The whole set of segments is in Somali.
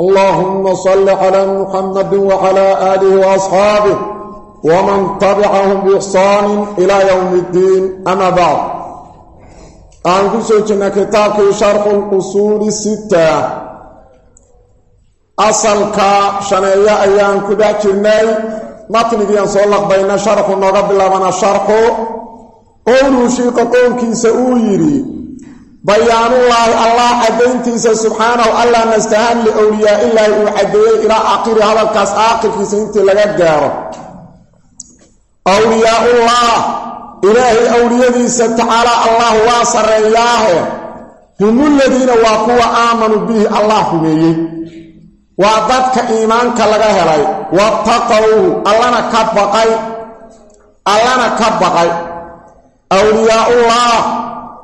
اللهم صل على محمد وعلى آله وأصحابه ومن تبعهم بإحسان إلى يوم الدين أما بعد aan ku soo jirna kitaabkii sharxuusuuli sita asalka shaneeyo ayaan ku dhex jirnay. Matnigiiaan soo laqbayna sharxu nooga bilaabana sharxu. Qowluu shiiqa qownkiisa uu yidhi bayaanullaahi allah caddayntiisa subxaanahu allah nastahaan liowliyaa ilaahi uu caddeeyey ilaa aakhiri hadalkaas aakhirkiisa intii laga gaaro. Awliyaa-ullah ilaahay awliyadiisa tacaala allah waa sarreeyaahe. Humuladiina waa kuwa aamanuu bihi allah rumeeyey waa dadka iimaanka laga helay. Wattaqowhu allana ka baqay. Allana ka baqay. Awliyaa-ullah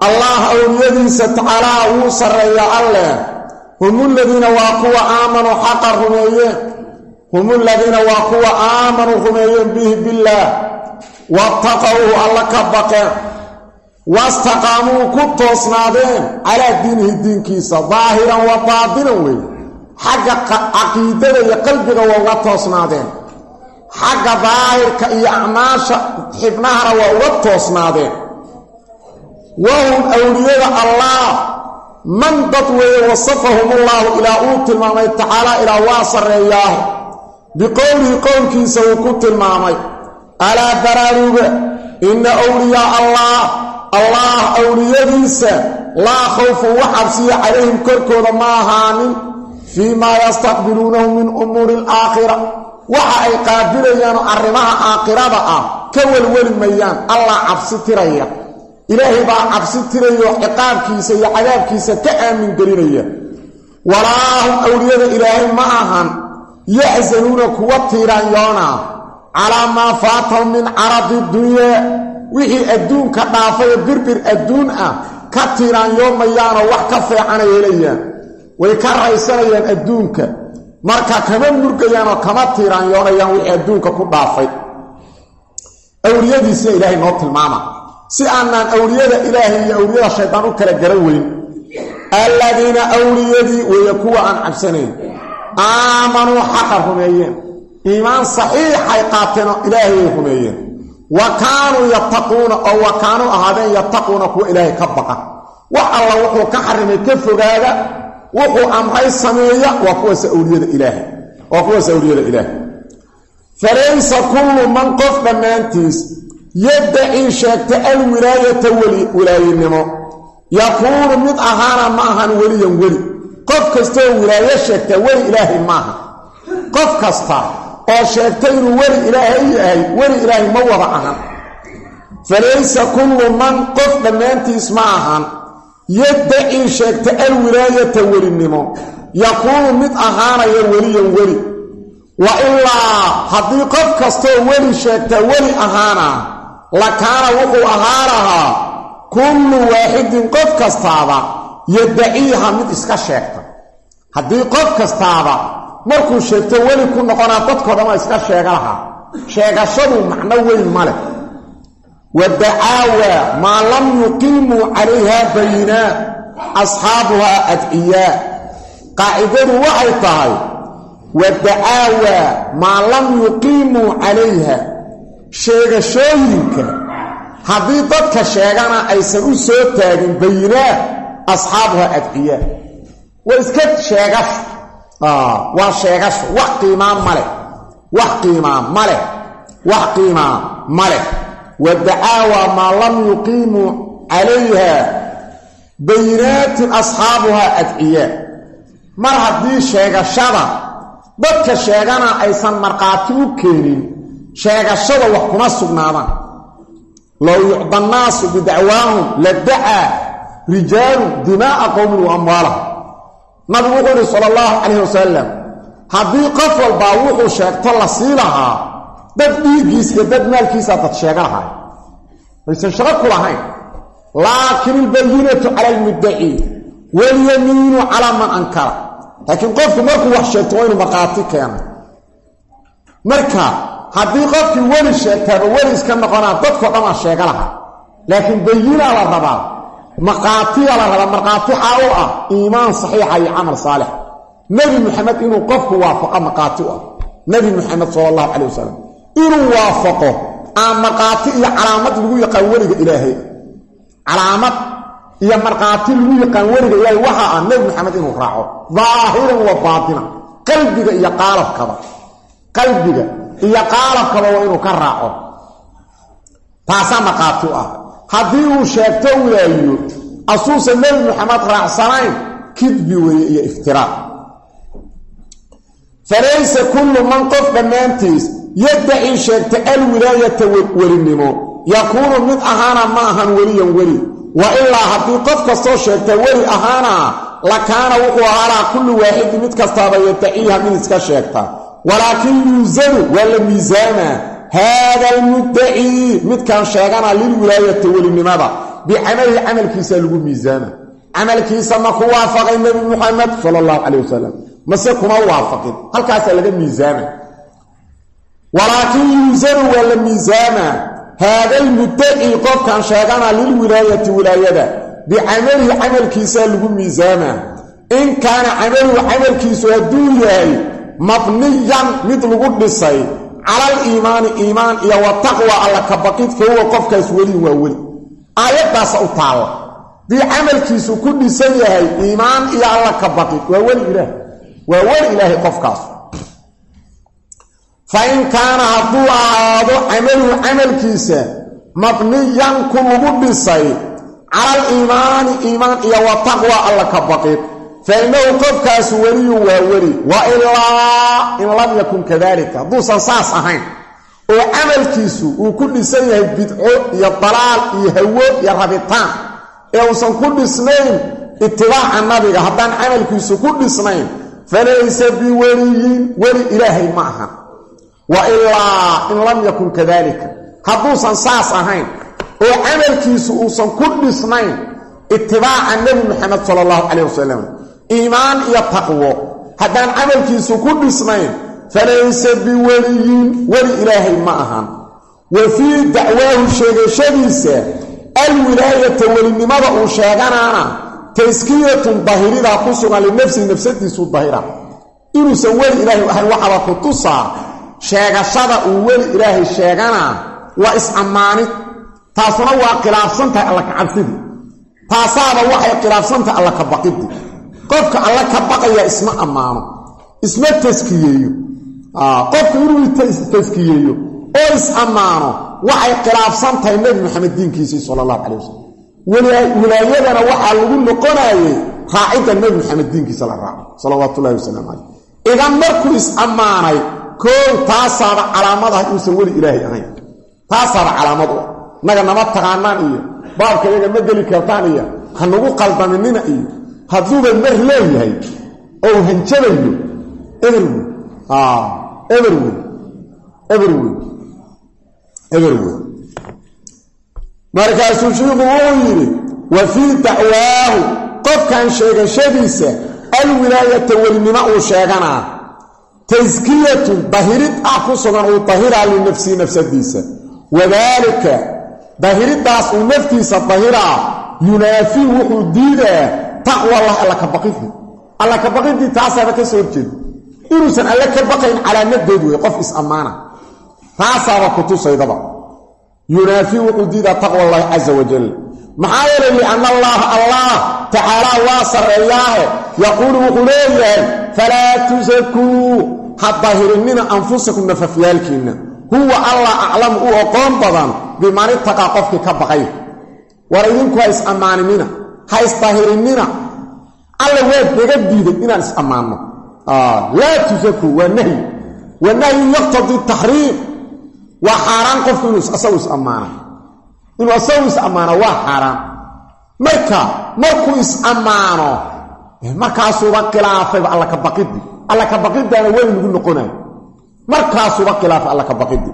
allah awliyadiisa tacaalaa wuu sarreeyaa alleh humuladiina waa kuwa aamanuu xaqa rumeeyeen. Humuladiina waa kuwa aamanuu rumeeyeen bihi billaah wattaqowhu alla ka baqeen. Wastaqaamuu ku toosnaadeen calaa diinihi diinkiisa daahiran wa baadinan wey xagga caqiidada iyo qalbiga waa uga toosnaadeen. Xagga daahirka iyo acmaasha xibnahana waa uga toosnaadeen wahum awliyada allah. Man dad weeye wasafahumullaahu ilaa uu tilmaamay tacaalaa ilaa waa sarreeyaahu biqowlihi qowlkiisa uu ku tilmaamay. Alaa baraaruga inna wliyaa allah allah awliyadiisa laa khawfun wax cabsiya calayhim korkooda ma ahaanin. Fii maa yastaqbiluunahu min umuuri alaakhira waxa ay qaabilayaanoo arrimaha aakhirada ah ka welweli allah cabsi tiraya ilaahay baa cabsi tirayo ciqaabkiisa iyo cadaabkiisa ka aamin gelinaya. Walaahum awliyada ilaahay ma ahan yaxsanuuna kuwa tiiraanyoona calaa maa faatahum min caradi dunyaa wixii adduunka dhaafayo birbir adduun ah ka tiiraanyoomayaanoo wax ka feecanay helayaan. Way ka raysanayaan adduunka. Marka kama murgayaanoo kama tiiraanyoonayaan wixii adduunka ku dhaafay si aanaan awliyada ilaahay iyo awliyada shaydaan u kala garan weyn alladiina awliyadii weeye kuwa aan cabsanayn aamanuu xaqa rumeeyeen. Iimaan saxiixay qaateenoo ilaahayay rumeeyeen. Wa kaanuu yattaquuna oo wa kaanuu ahaadeen yattaquuna kuwa ilaahay ka baqa. Wax alla wuxuu ka xarimay ka fogaada wuxuu amray sameeya waa kuwaas awliyada ilaahay waa kuwaas awliyada ilaahay. Falaysa kullu man qof dhammaantiis yaddacii sheegta alwilaayata wilaayenimo yakuunu mid ahaana ma ahan weliyan weli. Qof kastaoo wilaayo sheegta weli ilaahay maaha qof kasta oo sheegta inuu weli ilaahay yahay weli ilaahay ma wada ahan. Falaysa kullu man qof dhammaantiis ma ahan. Yaddacii sheegta alwilaayata welinimo. Yakuunu mid ahaanaya weliyan weli. Wa ilaa haddii qof kastaoo weli sheegta weli ahaana lakaana wuxuu ahaa lahaa kullu waaxidin qof kastaaba yaddaciiha mid iska sheegta. Haddii qof kastaaba markuu sheegto weli ku noqonaa dadkoo dhan waa iska sheega lahaa sheegashadu macno weyn ma leh. Wadacaawa maa lam yuqiimuu calayha bayinaa asxaabuhaa adciyaa. Qaacidadu waxay tahay wadacaawa maa lam yuqiimuu calayha sheegashooyinka haddii dadka sheegana aysan u soo taagin bayinaa asxaabuha adciyaa waa iska sheegasho waa sheegasho wax qiimaa maleh wax qiimaa maleh wax qiimaa maleh wadacaawa maa lam yuqiimuu calayha bayinaatin asxaabuhaa adciyaa mar haddii sheegashada dadka sheegana aysan markhaati u keenin sheegashada wax kuma sugnaadaan. Low yucda annaasu bidacwaahum la dacaa rijaalu dimaa'a qowmin wa amwaalahum nabigu wuxuu ihi sala allahu calayhi wasalam haddii qof walbaa wuxuu sheegto la sii lahaa dad dhiiggiis iyo dad maalkiisaa dad sheega lahay aysan shaqo ku lahayn. Laakin ilbayinatu cala almuddaci walyamiinu calaa man ankara. Laakiin qofku markuu wax sheegto waa inuu markhaati keeno. Marka haddii qofkii weli sheegtaaba weli iska noqonaa dadkao dhan aa sheega lahaa. Laakiin bayinaa la rabaa markhaatiyaa la rabaa markhaati xaa u ah iimaan saxiixa iyo camal saalix. Nebi muxamed inuu qofku waafaqo markhaati u ah. Nebi muxamed sala allahu calay wasalam inuu waafaqo aan markhaati iyo calaamad lagu yaqaan weliga ilaahay. Calaamad iyo markhaati lagu yaqaan weliga ilaahay waxaa ah nebi maxamed inuu raaco. Daahiran wa baatina qalbiga iyo qaalabkaba. Qalbiga iyo qaalabkaba waa inuu ka raaco. Taasaa markhaati u ah. Haddii uu sheegto waayo asuusan nebi maxamed raacsanayn kidbi weeye iyo iftiraa falaysa kullu man qof dhammaantiis yaddaci sheegta alwilaayata welinimo. Yakuunu mid ahaana ma ahan weliyan weli. Wa ilaa haddii qof kastoo sheegta weli ahaana la kaana wuxuu ahaanaa kullu waaxidin mid kastaaba yaddaciiha mid iska sheegta walaakin yuusanu waa la miisaamaa haada almuddacii midkaan sheegana lilwilaayati welinimada. Bicamalihi camalkiisa lagu miisaama camalkiisa ma ku waafaqay nebi muxamed sala allahu calay wasalam mase kuma waafaqin. Halkaasaa laga miisaama walaakin yuusanu waa la miisaamaa haada almuddaci qofkaan sheegana lilwilaayati wilaayada bicamalihi camalkiisaa lagu miisaamaa in kaana camaluhu camalkiisu hadduu yahay mabniyan mid lagu dhisay cala aliimaani iimaan iyo wa taqwa alla ka baqid fa huwa qofkaas welin waa weli. Aayaddaasa u taalla dii camalkiisu ku dhisan yahay iimaan iyo alla ka baqid waa weli ilaah. Waa weli ilaahay qofkaas. Fa in kaana hadduu ahaado camaluhu camalkiisa mabniyan ku lagu dhisay cala aliimaani iimaan iyo wa taqwa alla ka baqid fa innahu qofkaasu weliyun waa weli wa ilaa in lam yakun kadalika hadduusan saas ahayn oo camalkiisu uu ku dhisan yahay bidco iyo dalaal iyo hawo iyo rabitaan ee uusan ku dhisnayn itibaaca nabiga haddaan camalkiisu ku dhisnayn falaysa biweliyin weli ilaahay ma ahan wa ilaa in lam yakun kadalika hadduusan saas ahayn oo camalkiisu uusan ku dhisnayn itibaaca nebi moxamed sala allahu calayh wasalam iimaan iyo taqwo. Haddaan camalkiisu ku dhisnayn falaysa biweliyin weli ilaahay ma ahan. Wa fii dacwaahu sheegashadiisa alwilaayata welinimada uu sheeganaana taskiyatun dahiridaa ku sugan linafsihi nafsadiisu dahira. Inuusan weli ilaahay ahayn waxaba ku tusaa sheegashada uu weli ilaahay sheeganaa waa is-ammaanid taasuna waa khilaafsan tahay alla kacabsidii taasaaba waxay khilaafsan tahay alla ka baqidii qofka alla ka baqaya isma ammaano isma taskiyeeyo. Qofku inuu taskiyeeyo oo is-ammaano waxay khilaafsan tahay nebi maxamed diinkiisii sala allahu calay wasalam wilaayadana waxaa lagu noqonayey raacidda nebi maxamed diinkiisa la raaco salawaatu ullahi wasalaamu caleyh idan markuu is-ammaanay koow taasaaba calaamadaha inuusan weli ilaahay ahayn. Taasaaba calaamad u ah. Naga nama taqaanaan iyo baabka iyaga ma geli kartaan iyo ha nagu qaldaminina iyo hadduuba mar leeyahay ou hanjabayo eberwey eberwey eberwey eberwey markaasuu shiiku wuu yidhi wa fii dacwaahu. Qofkan sheegashadiisa alwilaayata welinimo uu sheeganaa taskiyatun dahirid ah ku sugan uu dahiraa linafsihi nafsadiisa. Wadaalika dahiriddaas uu naftiisa dahiraa yunaafii wuxuu diidaa taqwa allah alla ka baqidii alla ka baqidii taasaaba ka soo horjeeda inuusan alle ka baqayn calaamadeed wey qof is-ammaana taasaaba ku tusaydaba. Yunaafii wuxuu diidaa taqwa allahi casa wajal maxaa yeelay lianna allaha allah tacaalaa waa sarreeyaahe. Yaquulu wuxuu leeyahay falaa tusakuu ha dahirinina anfusakum nafafyaalkiinna. Huwa allah aclamu u oqoon badan biman itaqaa qofkii ka baqay. War idinku ha is-ammaaninina ha isdahirinina alla waad naga diiday inaan is-ammaanno laa tusakuu waa nahyi waa nahyu yaqtadii taxriim waa xaaraan qofku inuu asagu is-ammaana inuu asagu is-ammaano waa xaaraan. Marka markuu is-ammaano markaasuuba khilaafayba alla ka baqidii alla ka baqidaana weli lagu noqonayo markaasuba khilaafa alla ka baqidi.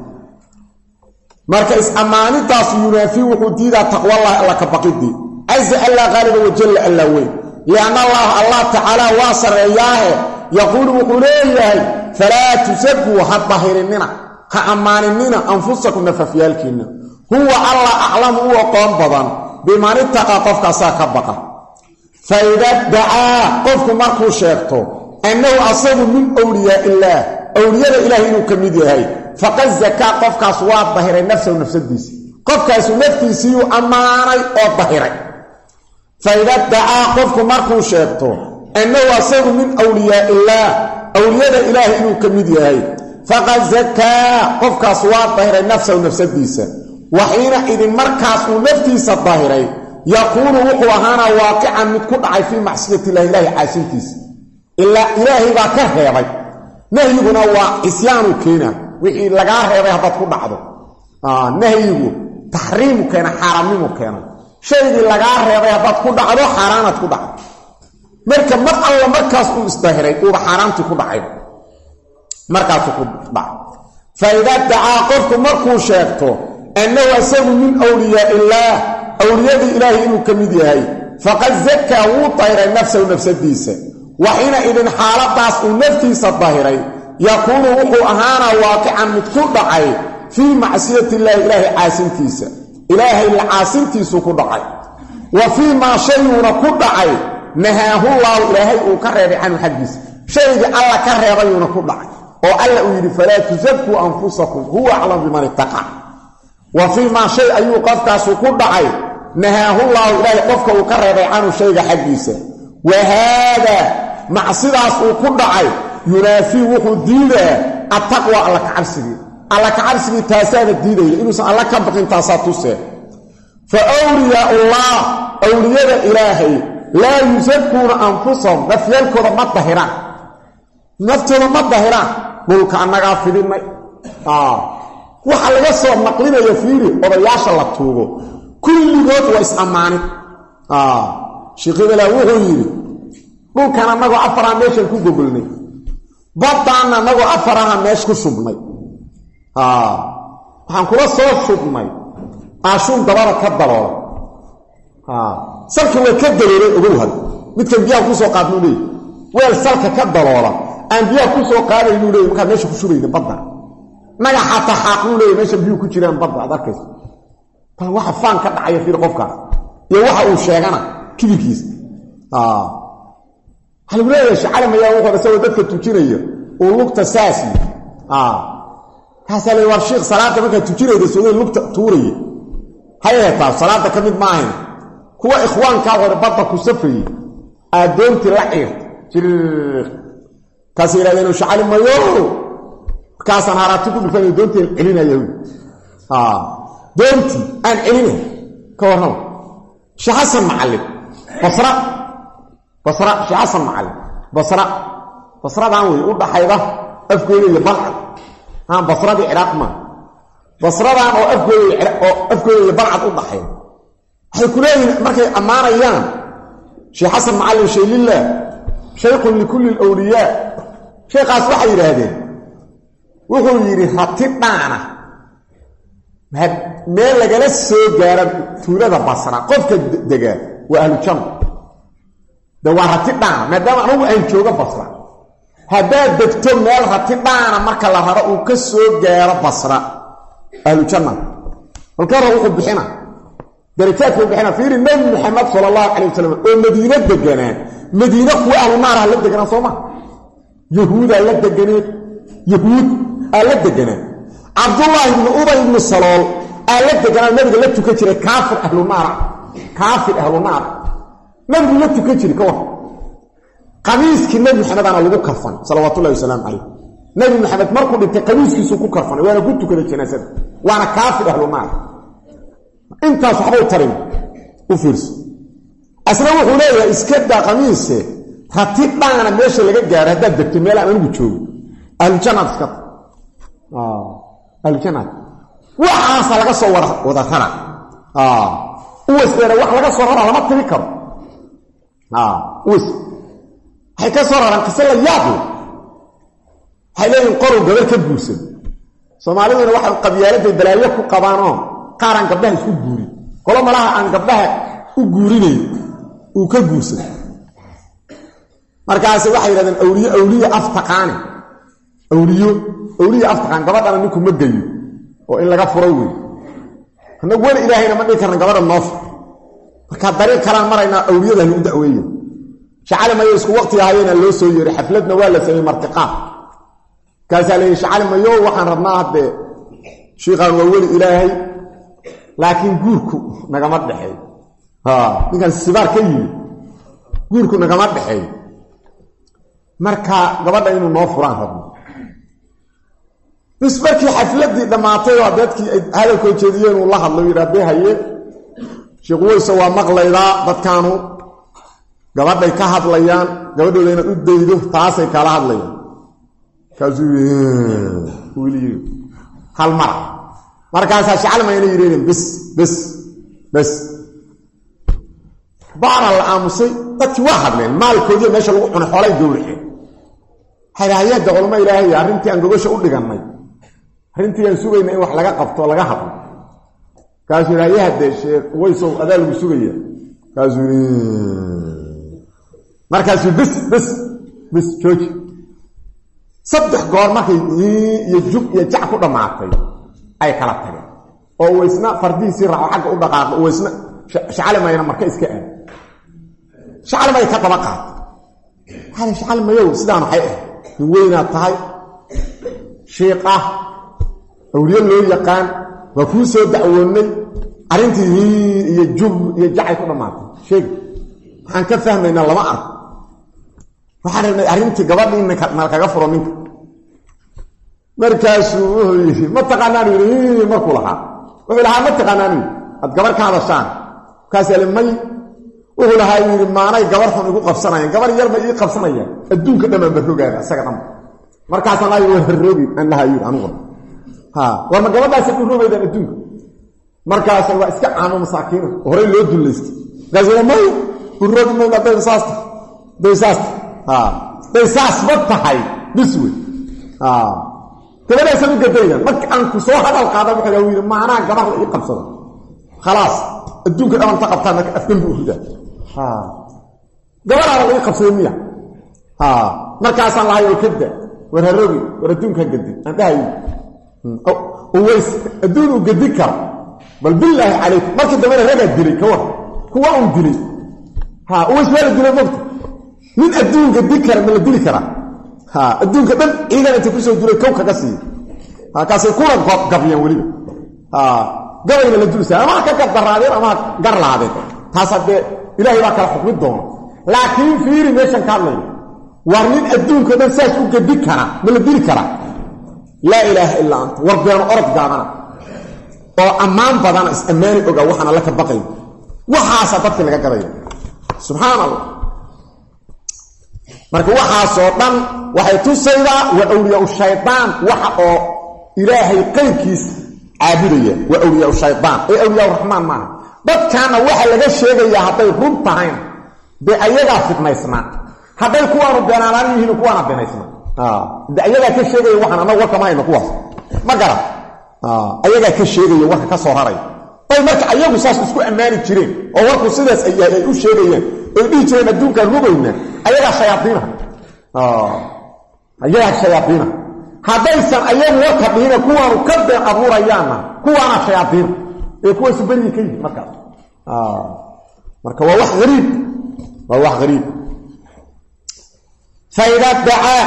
Marka is-ammaanidaas yunaafii wuxuu diidaa taqwallahi alla ka baqidii caza allaa qaaliba wajalla allaa weyn lianna allaha allah tacaala waa sarreeyaahe yaquulu wuxuu leeyahay falaa tusaguu ha dahirinina ha ammaaninina anfusakum nafafyaalkiinna huwa allah aclamu u aqoon badan biman itaqaa qofkaasaa ka baqa fa ida dacaa qofku markuu sheegto annahu asagu min wliyaa illaah owliyada ilaahay inuu ka mid yahay faqad zakaa qofkaas waa dahiray nafsahu nafsadiisa qofkaasu naftiisiiyuu ammaanay oo dahiray fa ida dacaa qofku markuu sheegto annahu asagu min wliyaa illaah owliyada ilaahay inuu ka mid yahay. Faqad zakaa qofkaas waa dahiray nafsahu nafsadiisa. Waxiina idin markaas uu naftiisa dahiray yakuunu wuxuu ahaanaa waaqican mid ku dhacay fii macsiyatillahi ilaahi caasintiisa ilaa ilaahay baa ka reebay. Nahyiguna waa cisyaanu keena. Wixii lagaa reebay haddaad ku dhacdo. Nahyigu taxriimu keena xaaraamnimu keena shaygii lagaa reebay haddaad ku dhacdo xaaraanaad ku dhacdo. Marka mar alla markaas uu isdahiray uuba xaaraamtii ku dhacay. Markaasuu ku dhacay fa idaa dacaa qofku markuu sheegto annahu asagu min wliyaa illaah awliyadii ilaahay inuu ka mid yahay faqad zakaa wuu dahiray nafsahu nafsadiisa. Waxina idin xaaladaas uu naftiisa dahiray yakuunu wuxuu ahaanaa waaqican mid ku dhacay fii macsiyati illaahi ilaahay caasintiisa ilaahay la caasintiisuu ku dhacay. Wa fii maa shayuuna ku dhacay. Nahaahullaahu ilaahay uu ka reebay canhu xaggiisa. Shaygii alla ka reebayuuna ku dhacay. Oo alla uu yidhi falaa tusakuu anfusakum huwa aclam biman ittaqa. Wa fii maa shay ayuu qofkaasu ku dhacay. Nahaahullaahu ilaahay qofka uu ka reebay canhu shayga xaggiisa. Wa haadaa macsidaas uu ku dhacay. Yunaafii wuxuu diidaa attaqwa alla kacabsigii alla kacabsigii taasaana diidaya inuusan alla ka baqin taasaa tusee fa wliyaaullaah awliyada ilaahay laa yusakuuna anfusahum. Nafyaalkooda ma dahiraan. Naftooda ma dahiraan. Dhulka annagaa fidinay waxa laga soo naqlinaya fiiri odayaasha la tuugo. Kulligood waa is-ammaanin sheekhibalaa wuxuu yidhi dhulkan annagoo afaraan meeshan ku gogolnay baddaanna annagoo afaraha meesha ku shubnay waxaan kula soo shubnay aashuun dabada ka daloola salka waa ka daloolay ogow had. Midkan biyaha ku soo qaadnuu leey weel salka ka daloola. Aan biyaha ku soo qaadaynuu leey markaan meesha ku shubayna badda. Naga xataa xaaqnuu leey meesha biyuhu ku jiraan badda aad arkaysa bal waxa faan ka dhacaya fiir qofkaas iyo waxa uu sheegana kibirkiisa waxaa lagu leeyahay shacalamayaa wuxuu isagoo dadka tujinaya. Uu lugta saasi kaasaa la war shiikh salaada markaad tujinayda sooday lugta tuuraya. Hayeetaa salaada ka mid maahayn. Kuwa ikhwaankaa hore badda ku safrayey aadoontii la ciirta jir kaasay yidhahdeen shacali mayo. Markaasaan haraati ku dhufanayo doontii celinaya doontii aan celinay ka warrama sheekh xasan macallin basra. Basra sheekh xasan macallin basra. Basradaan wey u dhaxayda. Afgooda iyo balcad aan basradii ciraaq maa basradaan oo afgooda oo iyo balcad u dhaxayda waxay ku leeyihiin markay ammaanayaan sheekh xasan macallin shaylilah shaykhun likulli alawliyaa sheekhaas waxay yidhaahdeen wuxuu yidhi rati dhaana meel lagala soo gaara tuulada basra qofka degaa waa ahlujanna de waa rati dhaana maadaama anugu aan joogo basra haddaad degto meel rati dhaana marka la raro uu ka soo gaaro basra. Ahlujanna malka hore wuxuu bixina darajaadkuu bixina fiiri nebi maxamed sala allahu calay wasalam oo madiino deganaa madiine kuwa ahlu naarha la deganaa sooma yahuudaa la deganeed yahuud aa la deganaa cabdullaahi ibnu ubay ibnu salool aa la deganaa nabiga la tukan jiray kaafir ahlunaara kaafir ahlunaara nabigu la tukan jiray ka war qamiiskii nebi maxamedana lagu karfan salawaatullahi wasalaamu calayh nebi maxamed markuu dhintay qamiiskiisuu ku karfanay waana ku tukaday janaasada waana kaafir ahlunaara intaas waxbau tarin u fiirso. Asna wuxuu leeyahay iska daa qamiise rati dhaana meesha laga gaaro haddaad degto meel aan anigu joogo ahlujannaad iska ahlujannaad waxaasa laga soo wada rara. Uwasdeera wax laga soo rara lama tiri karo. Uwas waxay ka soo raraan kise la yaable waxay leeyihiin qorow gabar ka guursan soomaaliduna waxay qabyaaladay balaayo ku qabaanoo qaar aan gabdhaha isku guurin qolo malaha aan gabdhaha u guurinayn uu ka guursan markaas waxay yidhahdeen awliyo awliye aftaqaani. Awliyo awliye aftaqaan gabadhana ninku ma geyo oo in laga furay wey annagu weli ilaahayna ma dhigi karna gabadha noofa markaa dariiq kalaan maraynaa awliyada lagu dacweeye shacali mayo isku waqti ahayeenaa loo soo yeeray xafladna waa la sameeyey martiqaad markaasaa la yidhi shacali mayo waxaan rabnaa haddee shiikaan waa weli ilaahay laakiin guurku nagama dhexeey ninkan sibaar ka yimi guurku nagama dhexeey marka gabadha inuu noo furaan rabno bis markii xafladii dhammaatay oo dadkii hadalkoo jeediyeen uu la hadlo yidhaa dee haye weyse waa maqlaydaa dadkaanu gabadhay ka hadlayaan gabadhooda inaad u daydo taasay kala hadlayaan. Hal mara markaasaa shacalmayna yidhahdeen bis bis bis baana la aamusay dadkii waa hadleen maalkoodiiyo meesha lagu cunay xoolay gowraceen waxay hayadda culmo ilaahay arrintii aan gogasha u dhigannay. Arrintii aan sugayna in wax laga qabto laga hadlo. Kaasuu yidhi haye haddee sheekh weysow adaa lagu sugaya kaasuu markaasuu bis bis bis jooji. Saddex goor markay iyo jug iyo jac ku dhammaatay ay kala tageen. Oo waysna fardihiisii raaco xagga u dhaqaaqo waysna shacalimayna marka iska aad. Shaclimay ka daba qaatay. Waxaa shacalimayow sidaan waxay ah nin weynaad tahay. Shiiq ah. Awliye loo yaqaan. Waa kuu soo dacwoonnay arrintii hii iyo jub iyo jacay ku dhammaatay sheeg waxaan ka fahmaynaa lama arko waxaan rabnay arrintii gabadhii nalkaga furo ninka markaasuu wuxuu yidhi ma taqaanaan? Yidhi markuu lahaa wuxuu lahaa ma taqaanaan aad gabar ka hadashaan. Markaas ali may. Wuxuu lahaa yidhi maanay gabar xun igu qabsanayaan gabar yar ma ii qabsanayaan adduunka dhammaan barrogaan isaga dhanba markaasaan laa waa harroogin aan lahaa yidhi anugu ha war ma gabadhaasi ku roogaydaan adduunka? Markaasa waa iska caamo masaakiina horey loo dullaystay markaas may ku roogi mayn hadday saasta hadday saasta ha hadday saas ma tahay. Bis wey. Ha gabadhaasaan u gadaynan marka aan ku soo hadal qaada wuxuu uu yidhi maanaa gabar la ii qabsada khalaas. Adduunka dhamanta qabtaan marka afgembi u ridaa. Ha gabadhaana la ii qabsaday miya. Markaasaan lahay oo kada war haroogi war adduunkaa gadi aan dhahayo uways adduun uu gedi karo. Bal bilaahi calaykum. Markii dambena ragaa dilay ka war. Kuwa uu dilay. Uways waa la dilay mogta nin adduun gedi kara ma la dili karaa adduunka dhan ciidan inta ku soo dilay kow kaga siiya kaasay kuna gabyaan weliba. Gabayna la dulsa ama ha ka gardaraadeen ama ha gar laadeen. Taas haddee ilaahay baa kala xukmi doona. Laakiin fiiri meeshan ka hadlayo war nin adduunka dhan saas u gedi kara ma la dili karaa laa ilaaha illaa anta war beeno orod gaadana oo ammaan badana is-ammaani ogaa waxaan alla ka baqayn waxaasaa dadkii laga gadaya subxaan allah marka waxaasoo dhan waxay tusaydaa waa awliyaau shaydaan waxa oo ilaahay qayrkiis caabudaya waa awliyaau shaydaan ee awliyaa raxmaan maaha. Dadkaana waxa laga sheegayaa hadday run tahayna dee ayagaa fidnaysnaa hadday kuwaanu beenaanaan yihiin kuwaana beenaysnaa de ayagaa ka sheegaya waxaan annagu warkama hayno kuwaas. Ma garan ayagaa ka sheegaya warka ka soo raray. Bay marka ayagu saas isku ammaani jireen oo warku sidaas ay ay u sheegayeen oy dhihi jireen adduunkaan rugayna ayagaa shayaaiina ayagaa shayaaiina haddaysan ayagu warka dhihina kuwaanu ka been abuurayaanna kuwaana shayaaiina ee kuwaasu beryi ka yihi markaas marka waa wax ariib waa wax hariib faida dacaa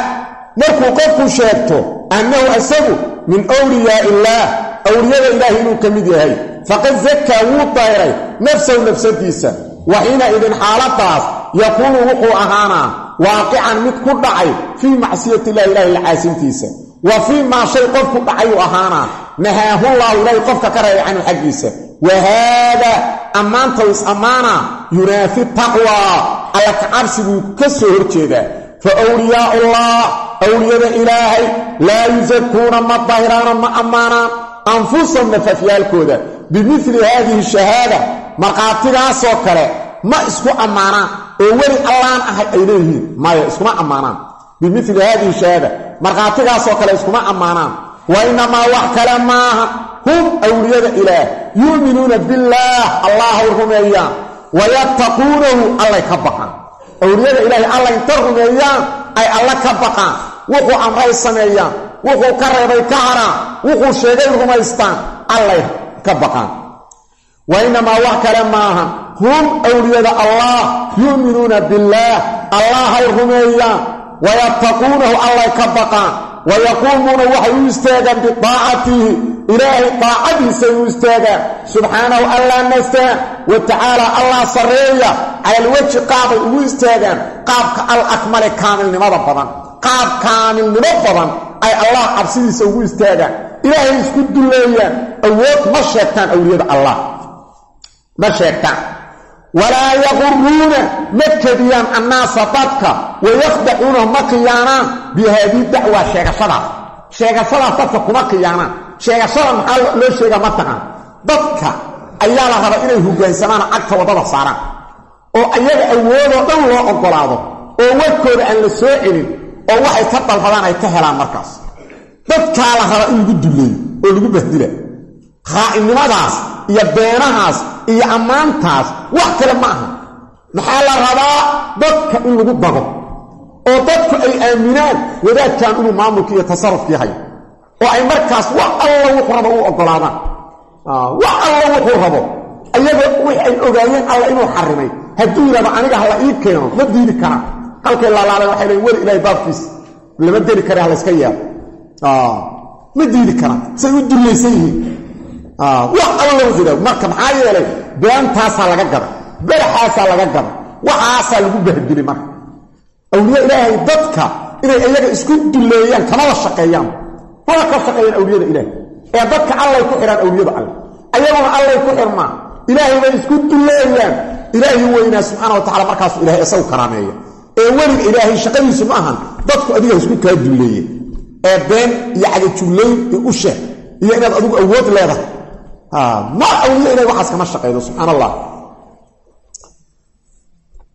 markuu qofku sheegto annahu isagu min wliyaa illaah awliyada ilaahi inuu ka mid yahay faqad zakaa wuu dayray nafsahu nafsadiisa wa xiina idin xaaladaas yakuunu wuxuu ahaanaa waaqican mid ku dhacay fii macsiyati illahi ilahi la caasintiisa wa fii maa shay qof ku dhacayuu ahaanaa nahaahullahu ilaahi qofka ka reebay canhu xaggiisa wa haadaa ammaantaw is ammaanaa yunaafi taqwaa alla kacabsiguu ka soo horjeedaa fa wliyaa ullah awliyada ilaahay laa yusakuuna ma dahiraana ma ammaanaan anfusahum nafafyaalkooda bimili haadihi shahaada markhaatigaasoo kale ma isku ammaanaan oo weli allaan ahay ay leeyihiin. Maya iskuma ammaanaan. Bimili haadihi shahaada markhaatigaasoo kale iskuma ammaanaan. Wa innamaa wax kale maaha. Hum awliyada ilaah yu'minuuna billaah allahay rumeeyaan. Wayattaquunahu allay ka baqaan awliyada ilaahay alla inta rumeeyaan ay alla ka baqaan wuxuu amray sameeyaan wuxuu ka reebay ka haraan wuxuu sheegay rumaystaan allay ka baqaan wa innamaa wax kale maaha hum awliyada allah yu'minuuna billaah allahay rumeeyaan wayattaquunahu allay ka baqaan wayaquumuuna waxay u istaagaan bidaacatihi ilaahay daacadiisay u istaagaan subxaanahu allah nastaa wa tacaala allah sarreeya cala alweji qaabay ugu istaagaan qaabka al akmale kaamilnimada badan qaab kaamilnimo badan ay allah cabsidiisa ugu istaagaan ilaahay isku dulleeyaan awood ma sheegtaan awliyada allah ma sheegtaan walaa yaquruuna ma kediyaan annaasa dadka wayakdacuunahu ma khiyaanaan. Bi haadii dacwa sheegashadaas sheegashadaas dadka kuma khiyaanaan. Sheegashada maxaa loo sheegaa ma taqaan. Dadka ayaa la rabaa inay hogaansamaan cagta waddada saaraan. Oo ayaga awoodoo dhan loo oggolaado. Oo warkooda aan la soo celin. Oo waxay ka dalbadaan ay ka helaan markaas. Dadkaa la rabaa in lagu dulleeyo oo lagu bahdila khaa'inimadaas iyo beenahaas iyo ammaantaas wax kale ma aha. Maxaa la rabaa? Dadka in lagu dago oo dadku ay aaminaan wadaadkan inuu maamulka iyo tasarufkii hayo oo ay markaas wax alla wuxuu rabo u oggolaadaan wax alla wuxuu rabo ayaga wix ay ogaayeen alla inuu xarimay. Hadduu yidhahdo aniga hala ii keeno ma diidi karaan halkay laalaaleen waxay leein weli ilaahay baabkiis lama deli kare halayska yeelo. Ma diidi karaan say u dullaysan yihiin wax alla wuxuu marka maxaa yeelay beentaasaa laga gada beraxaasaa laga gada waxaasaa lagu bahdilay marka. Awliya ilaahay dadka inay iyaga isku dulleeyaan kamala shaqeeyaan. Mala ka shaqeeyaan awliyada ilaahay. Ee dadka allay ku xidhaan awliyada alle ayaguna allay ku xirmaan ilaahay bay isku dulleeyaan ilaahi weynaa subxaana wa tacala markaasuu ilahay isagu karaameeya. Ee weliga ilaahay shaqadiisu ma ahan. Dadku adiga isku kaa dulleeye ee been iyo cagajuglayn iyo u sheeg iyo inaad adigu awood leedahay ma awliya ilahay waxaas kama shaqaydo subxaan allah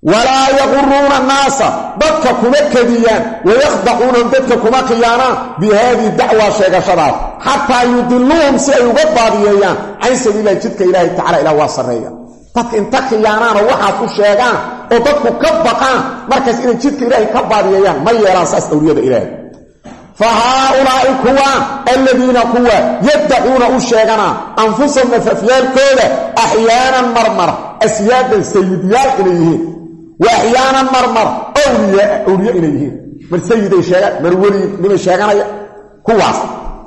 walaa yaquruuna annaasa dadka kuma kadiyaan wayakdacuunahum dadka kuma khiyaanaan bi haadihi dacwa sheegashadaas. Xataa yudiluuhum si ay uga baadiyeeyaan can sabiililahi jidka ilaahi tacala ilah waa sarreeya. Dadka inta khiyaanaanoo waxaas u sheegaan oo dadku ka baqaan markaas inay jidka ilaahay ka baadiyeeyaan ma yeelaan saas awliyada ilaahay fa haaulaa'i kuwaan alladiina kuwa yaddacuuna u sheeganaa anfusahum nafafyaalkooda axyaanan marmar asyaadan sayidyaal inay yihiin wa axyaanan marmar awliye inay yihiin mar sayiday sheegaan mar weli nimay sheeganaya kuwaas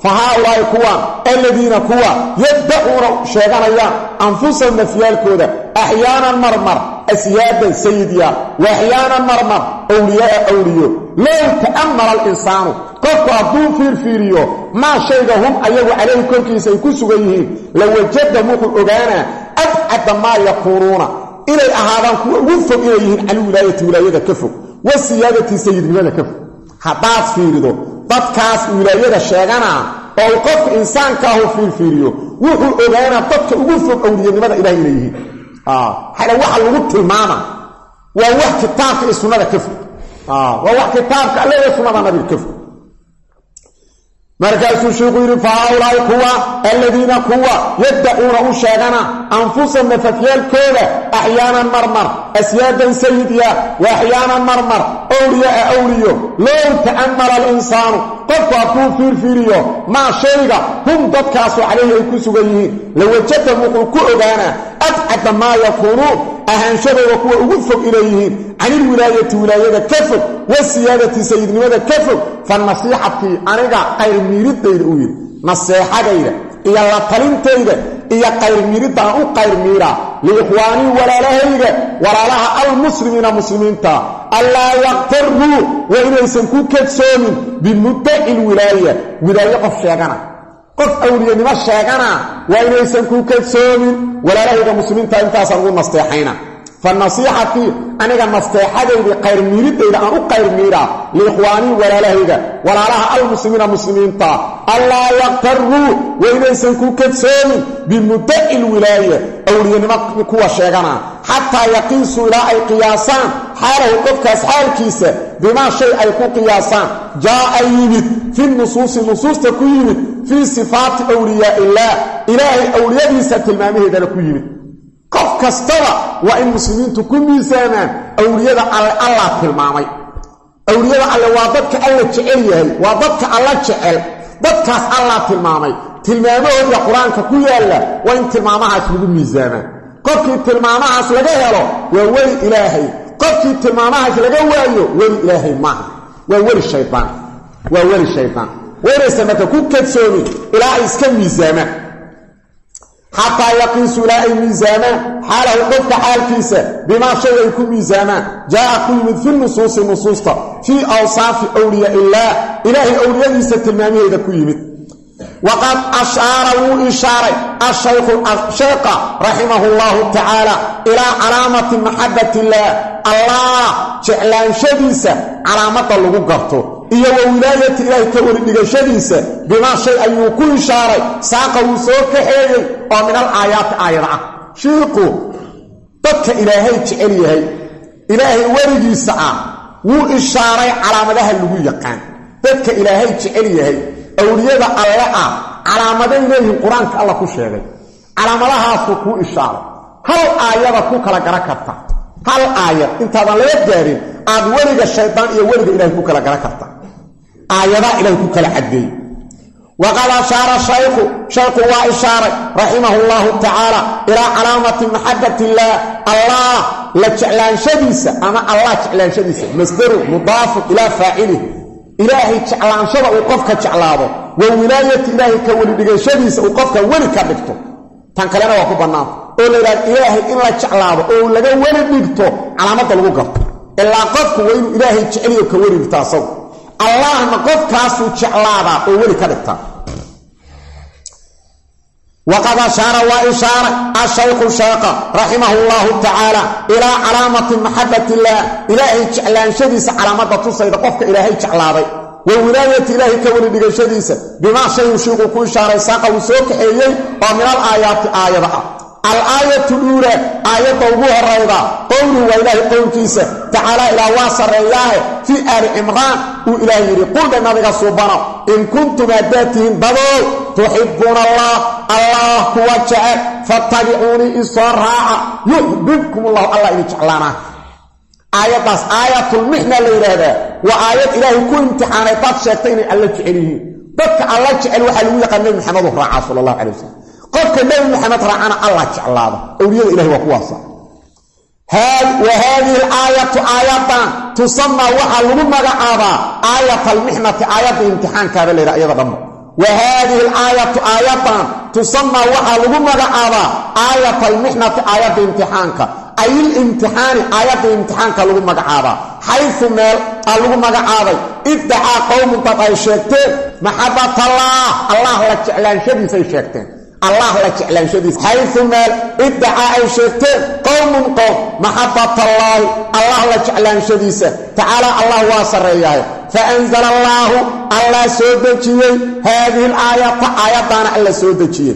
fa haaulaa'i kuwaan alladiina kuwa yaddacuuna sheeganayaan anfusahum nafyaalkooda axyaanan marmar asyaadan sayidyaal wa axyaanan marmar awliyaa awliyo low ta'ammala alinsaanu qofku hadduu fiirfiiriyo maa shayga hum ayagu calayhi korkiisa ay ku sugan yihiin la wajadahum wuxuu ogaanaa abcada maa yakuunuuna inay ahaadaan kuwa ugu fog inay yihiin cani wilaayati wilaayada ka fog wa siyaadati sayidnimada ka fog haddaad fiirido dadkaas wilaayada sheeganaa oo uu qofku insaankaahu fiirfiiriyo wuxuu ogaanaa dadka ugu fog awliyanimada ilahay inay yihiin xale waxa lagu tilmaama. Waa wax kitaabka iyo sunnada ka fog. Waa wax kitaabka alle iyo sunnada nabiga ka fog. Markaasuu sheikuu yidhi fa haaulaa'i kuwa alladiina kuwa yaddacuuna u sheegana anfusahum nafafyaalkooda axyaanan marmar asyaadan sayidya wa axyaanan marmar awliyaa awliyo low ta'ammala alinsaanu qofku hadduu fiirfiiriyo maa shayga hum dadkaasu calayhi ay ku sugan yihiin. Lawajadahum wuxuu ku ogaanaa abcada maa yakuunuun ahaanshadooda kuwa ugu fog inay yihiin. Canilwilaayati wilaayada ka fog. Wa siyaadati sayidnimada ka fog. Fa nasiixatii aniga qayrmiiridayda uu yidhi. Naseexadayda iyo la iyo qayrmiiridaan u qayrmiiraa liikhwaanii walaalahayga walaalaha almuslimiina muslimiinta. Allaa yaktaruu waa inaysan ku kadsoomin bimuddaci lwilaaya wilaaye qof sheegana. Qof awliyanimo sheegana waa inaysan ku kadsoomin walaalahayga muslimiinta intaasaan ugu nasteexayna fa nasiixatii aniga nasteexadaydii qayrmiiridayda aan u qayrmiiraa liikhwaanii walaalahayga walaalaha almuslimiina muslimiinta. Allaa yaktaruu waynaysan ku kadsoomin bimuddaci lwilaaya awliyanimo kuwa sheegana xataa yaqiisuu ilaa ay qiyaasaan xaalahu qofkaas xaalkiisa bimaa shay ay ku qiyaasaan. Jaa'a yimid fi nusuusi nusuusta ku yimid fii sifaati awliyaa illaah ilaahay awliyadiisa tilmaamaheedana ku yimid qof kastaba waa in muslimiintu ku miisaamaan awliyada alle allah tilmaamay. Awliyada alle waa dadka alla jecel yahay waa dadka alla jecel. Dadkaas allah tilmaamay. Tilmaamahooda qur'aanka ku yaalla waa in tilmaamahaas lagu miisaamaa qofkii tilmaamahaas laga helo waa weli ilaahay. Qofkii tilmaamahaas laga waayo weli ilaahay maaha. Waa weli shaydaan waa weli shaydaan waynaysan marka ku kadsoomin ilaa ay iska miisaamaan xataa yaqiisu ilaa ay miisaamaan xaalahu qofka xaalkiisa bimaa shay ay ku miisaamaan jaa'a ku yimid fi nusuusi nusuusta fii awsaafi awliyaa illaah. Ilaahay awliyadiisa tilmaamaheeda ku yimid. Waqad ashaara wuu ishaaray ashaykhu sheeqa raximahu llahu tacaala ilaa calaamati maxabat illaah allah jeclaanshadiisa calaamadda lagu garto iyo wa wilaayati ilaahay ka weli dhigashadiisa bimaa shay ayuu ku ishaaray. Saaqa wuu soo kaxeeyey oo min al aayaati aayada ah. Shiiqu dadka ilaahay jecel yahay ilaahay weligiisa ah wuu ishaaray calaamadaha lagu yaqaan. Dadka ilaahay jecel yahay awliyada alle ah calaamaday leeyihiin qur'aanka alla ku sheegay. Calaamadahaasuu kuu ishaaray. Hal aayada ku kala garan karta? Hal aayad intaadan laga gaarin aad weliga shaydaan iyo weliga ilahay ku kala garan karta aayadaa ilahay ku kala caddeeyey waqad ashaara shaykhu shaykhu waa ishaaray raximahu llahu tacaala ilaa calaamati maxabat illaah allah la jeclaanshadiisa ama allah jeclaanshadiisa. Masdaru mudaafu ilaa faacilih ilaahay jeclaanshada uu qofka jeclaado. Wa wilaayati ilaahay ka weli dhigashadiisa uu qofka weli ka dhigto. Tan kalena waa ku bannaanta oo la yidhahdo ilaahay in la jeclaado oo laga weli dhigto calaamadda lagu garto. Ilaa qofku waa inuu ilaahay jeceliyo ka weli asagu allahna qofkaasuu jeclaadaa oo weli ka dhigtaa waqad ashaara waa ishaaray ashaykhu sheeqa raximahu llahu tacaala ilaa calaamati maxabat illaah ilaahay jeclaanshadiisa calaamadda tusayda qofka ilaahay jeclaaday wa wilaayati ilaahay ka weli dhigashadiisa bimaa shayuu shiiquu ku ishaaray saaqa wuu soo kaxeeyey oo min al aayaati aayada ah alaayatu luula aayadda ugu horayda qowluhu waa ilaahay qowlkiisa. Tacaala ilaah waa sarreeyaahe fii aali cimraan. Uu ilaah yidhi quldha nabiga suubano in kuntum haddaad tihiin dadow tuxibbuuna allah allah kuwa jecel fattabicuunii isoo raaca yuxbibkum ullahu allah idin jeclaanaa. Aayaddaas aayatulmixna la yidhaahdaa waa aayad ilaahay ku imtixaanay dad sheegtay inay alla jecel yihiin. Dadka alla jecel waxaa lagu yaqaan nebi maxamedu raacaa sala wasalam qofka nebi maxamed raacana allah jeclaada awliyada ilahay waa kuwaasa wa haadihi alaayatu aayadan tusamaa waxaa lagu magacaabaa aayat almixnati aayadda imtixaankaaba layidhaha iyada dhamma. Wa haadihi alaayatu aayadan tusamaa waxaa lagu magacaabaa aayat almixnati aayadda imtixaanka. Ay ilimtixaani aayadda imtixaanka lagu magacaabaa. Xaysu meel aa lagu magacaabay. Iddacaa qowmun dad ay sheegteen maxabatallah allah. La jeclaanshadiisay sheegteen allah la jeclaanshadiisa xaysu meel iddacaa ay sheegteen qowmun qowm maxabatallaahi allah la jeclaanshadiisa tacaala allah waa sarreeyahay fa anzala allaahu allah soo dejiyey. Haadihi alaayata aayaddaana alla soo dejiyey.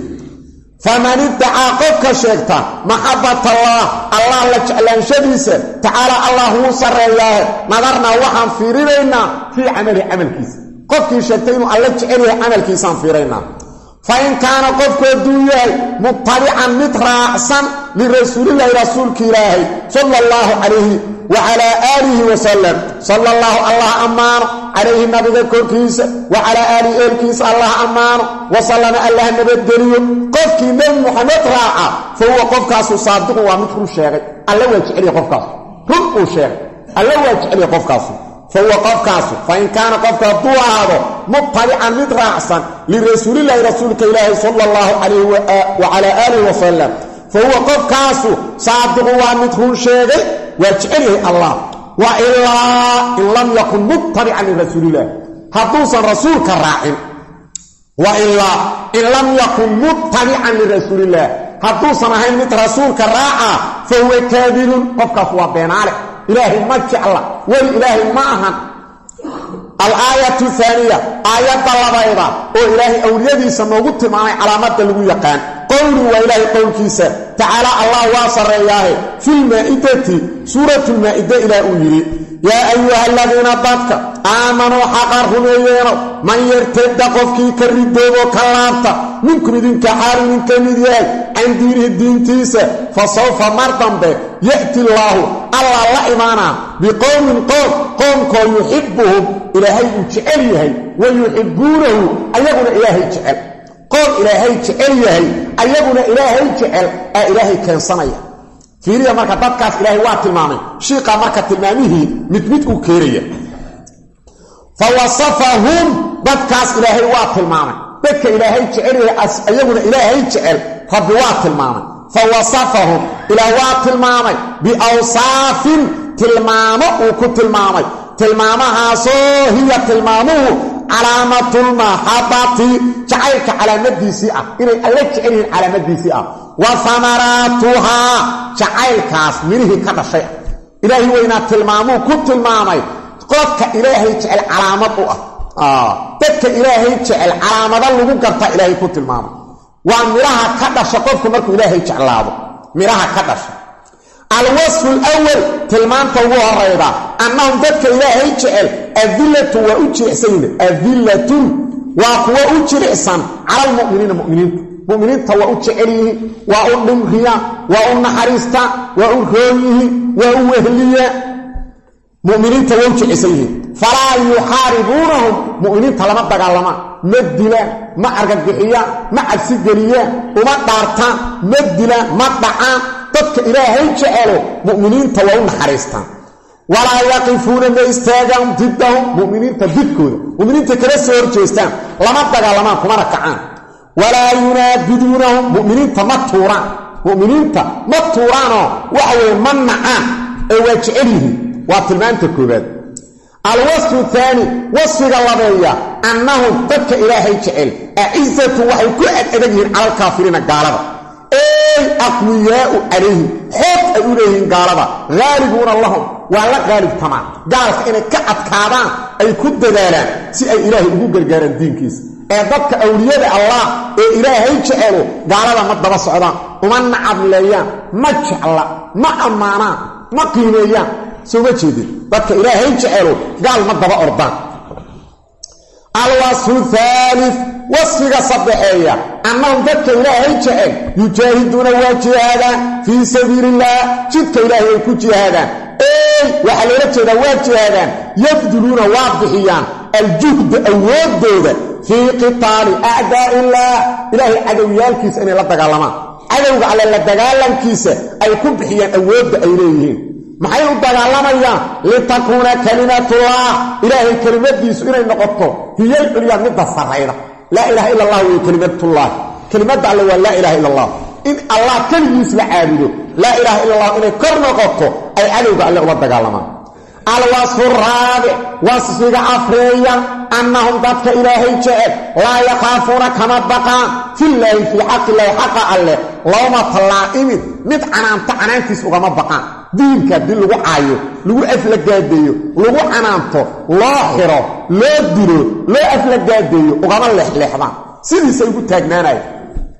Faman iddacaa qofka sheegta maxabatallah allah la jeclaanshadiisa tacaala allah wuu sarreeyaahe nadarnaa waxaan fiirinaynaa fii camalihi camalkiisa. Qofkii sheegtay inuu alla jecel yahay camalkiisaan fiiraynaa fain kaana qofku hadduu yahay mutabican mid raacsan lirasuulilaahi rasuulka ilaahay sala allahu calayhi wa calaa aalihi wasalam sala allahu allah ammaano calayhi nabiga korkiisa wa calaa aalihi eelkiisa allah ammaano wasallama allah nabadgeliyo qofkii nebi muxamed raaca fa huwa qofkaasu saadiqun waa mid run sheegay alla waa jeceliya qofkaasu run uu jeceliya qofkaasu fahuwa qofkaasu fain kaana qofka hadduu ahaado mutabican mid raacsan lirasuulilaahi rasuulka ilaahi sala allahu calayhi wa calaa aalihi wasalam fa huwa qofkaasu saadiqu waa mid run sheegay waa jecel yahay allah wa ilaa in lam yakun mutabican lirasuulilah hadduusan rasuulka raacin wa ilaa in lam yakun mutabican lirasuulilah hadduusan ahayn mid rasuulka raaca fa huwa kaadibun qofkaas waa beenaale ilaahay ma jecla. Weli ilaahay ma ahan. Alaayatu haaniya aayadda labayda oo ilaahay awliyadiisa noogu tilmaamay calaamadda lagu yaqaan qowluu waa ilaahay qowlkiisa. Tacaala allah waa sarreeyaahe. Filmaa'idati suuratulmaa'ida ilaah uu yidhi yaa ayuha aladiina dadka aamanuu xaqa rumeeyeeno. Man yartadda qofkii ka ridoobo ka laabta minkum idinka xaal idinka mid yahay can diinihi diintiisa fa sawfa mar dambe ya'ti allaahu allah la imaanaa biqowmin qoom qoomkoo yuxibbuhum ilaahay uu jecel yahay wa yuxibbuunahu ayaguna ilaahay jecel qoom ilaahay jecel yahay ayaguna ilaahay jecel aa ilaahay keensanaya. Fiiriya marka dadkaas ilaahay waa tilmaamay shiiqaa marka tilmaamihii mid mid uu keenaya fa wasafahum dadkaas ilaahay waa tilmaamay. Dadka ilaahay jecel yahay ayaguna ilaahay jecel rabbi waa tilmaamay. Fa wasafahum ilaah waa tilmaamay. Biawsaafin tilmaamo uu ku tilmaamay. Tilmaamahaasoo hiya tilmaamuhu calaamatulmaxabati jacaylka calaamadiisii ah inay alla jecel yihiin calaamadiisii ah. Wa amaraatuhaa jacaylkaas mirihii ka dhashay. Ah ilaahi weynaa tilmaamuu ku tilmaamay qodka ilaahay jecel calaamad u ah. Dadka ilaahay jecel calaamado lagu gartaa ilaahay ku tilmaamay. Waa midhaha ka dhasha qofku markuu ilaahay jeclaado. Midhaha ka dhasha alwasfu lwal tilmaanta ugu horayda annahum dadka ilaahay jecel adilatu waa u jilicsanyihin adilatun waa kuwa u jilicsan cala almuminiina muminiinta muminiinta waa u jecel yihiin waa u dhimriyaan waa u naxariistaan waa u roon yihiin waa u wehliyaan muminiinta waa u jilicsan yihiin falaa yuxaaribuunahum muminiinta lama dagaalamaan ma dilaan ma argagixiyaan ma cabsigeliyaan uma dhaartaan ma dilaan ma dhacaan dadka ilaahay jecelo mu'miniinta waa u naxariistaan. Walaa yaqifuuna ma istaagaan diddahum mu'miniinta didkooda mu'miniinta kala soo horjeestaan lama dagaalamaan kumana kacaan walaa yunaabiduunahum mu'miniinta ma tuuraan. Mu'miniinta ma tuuraanoo waxa weeye ma nacaan ee waa jecel yihiin. Waa tilmaanta koobaad alwasfu thaani wasfiga labeeya annahum dadka ilaahay jecel acizatu waxay ku adadag yihiin cala alkaafiriina gaalada ey aqwiyaau calayhim xoog ay u leeyihiin gaalada. Haalibuuna lahum. Waa la qaalibtamaan gaalka inay ka adkaadaan ay ku dadaalaan si ay ilaahay ugu gargaaraan diinkiisa. Ee dadka awliyada allah ee ilaahay jecelo gaalada ma daba socdaan. Uma nacadleeyaan ma jecla. Ma ammaanaan. Ma qiimeeyaan. Soo ma jeedin. Dadka ilaahay jecelo gaal ma daba ordaan. Alwasfu haalif wasfiga saddexeeya. Annahum dadka ilaahay jecel yujaahiduuna waa jihaadaan fii sabiili illaah jidka ilaahay ay ku jihaadaan. Ey waxaa loola jeedaa waa jihaadaan. Yabduluuna waa bixiyaan aljuhda awooddooda fii qitaali acdaa'illaah ilaahay cadowyaalkiisa inay la dagaalamaan. Cadowga alle la dagaalankiisa ay ku bixiyaan awoodda ay leeyihiin. Maxay u dagaalamayaan? Litakuuna kalimatullah. Ilaahay kelimadiisu inay noqoto hiyay culyaan midda sarrayda laa ilaha ila allah wey kelimatullah kelimadda alle waa laa ilaha ila allah in allah keligiis la caabudo laa ilaha ila allah inay kor noqoto ay cadowga alle ula dagaalamaan alwasfu raabic wasfiga afreeya annahum dadka ilaahay jecel laa yakhaafuuna kama baqaan fillaahi fii xaqillaahi xaqa alleh lowmata laa'imin mid canaanta canaantiis ugama baqaan diinka haddii lagu caayo lagu aflagaadeeyo lagu canaanto loo xiro loo dilo loo aflagaadeeyo ugama leexleexdaan. Sidiisay ugu taagnaanaya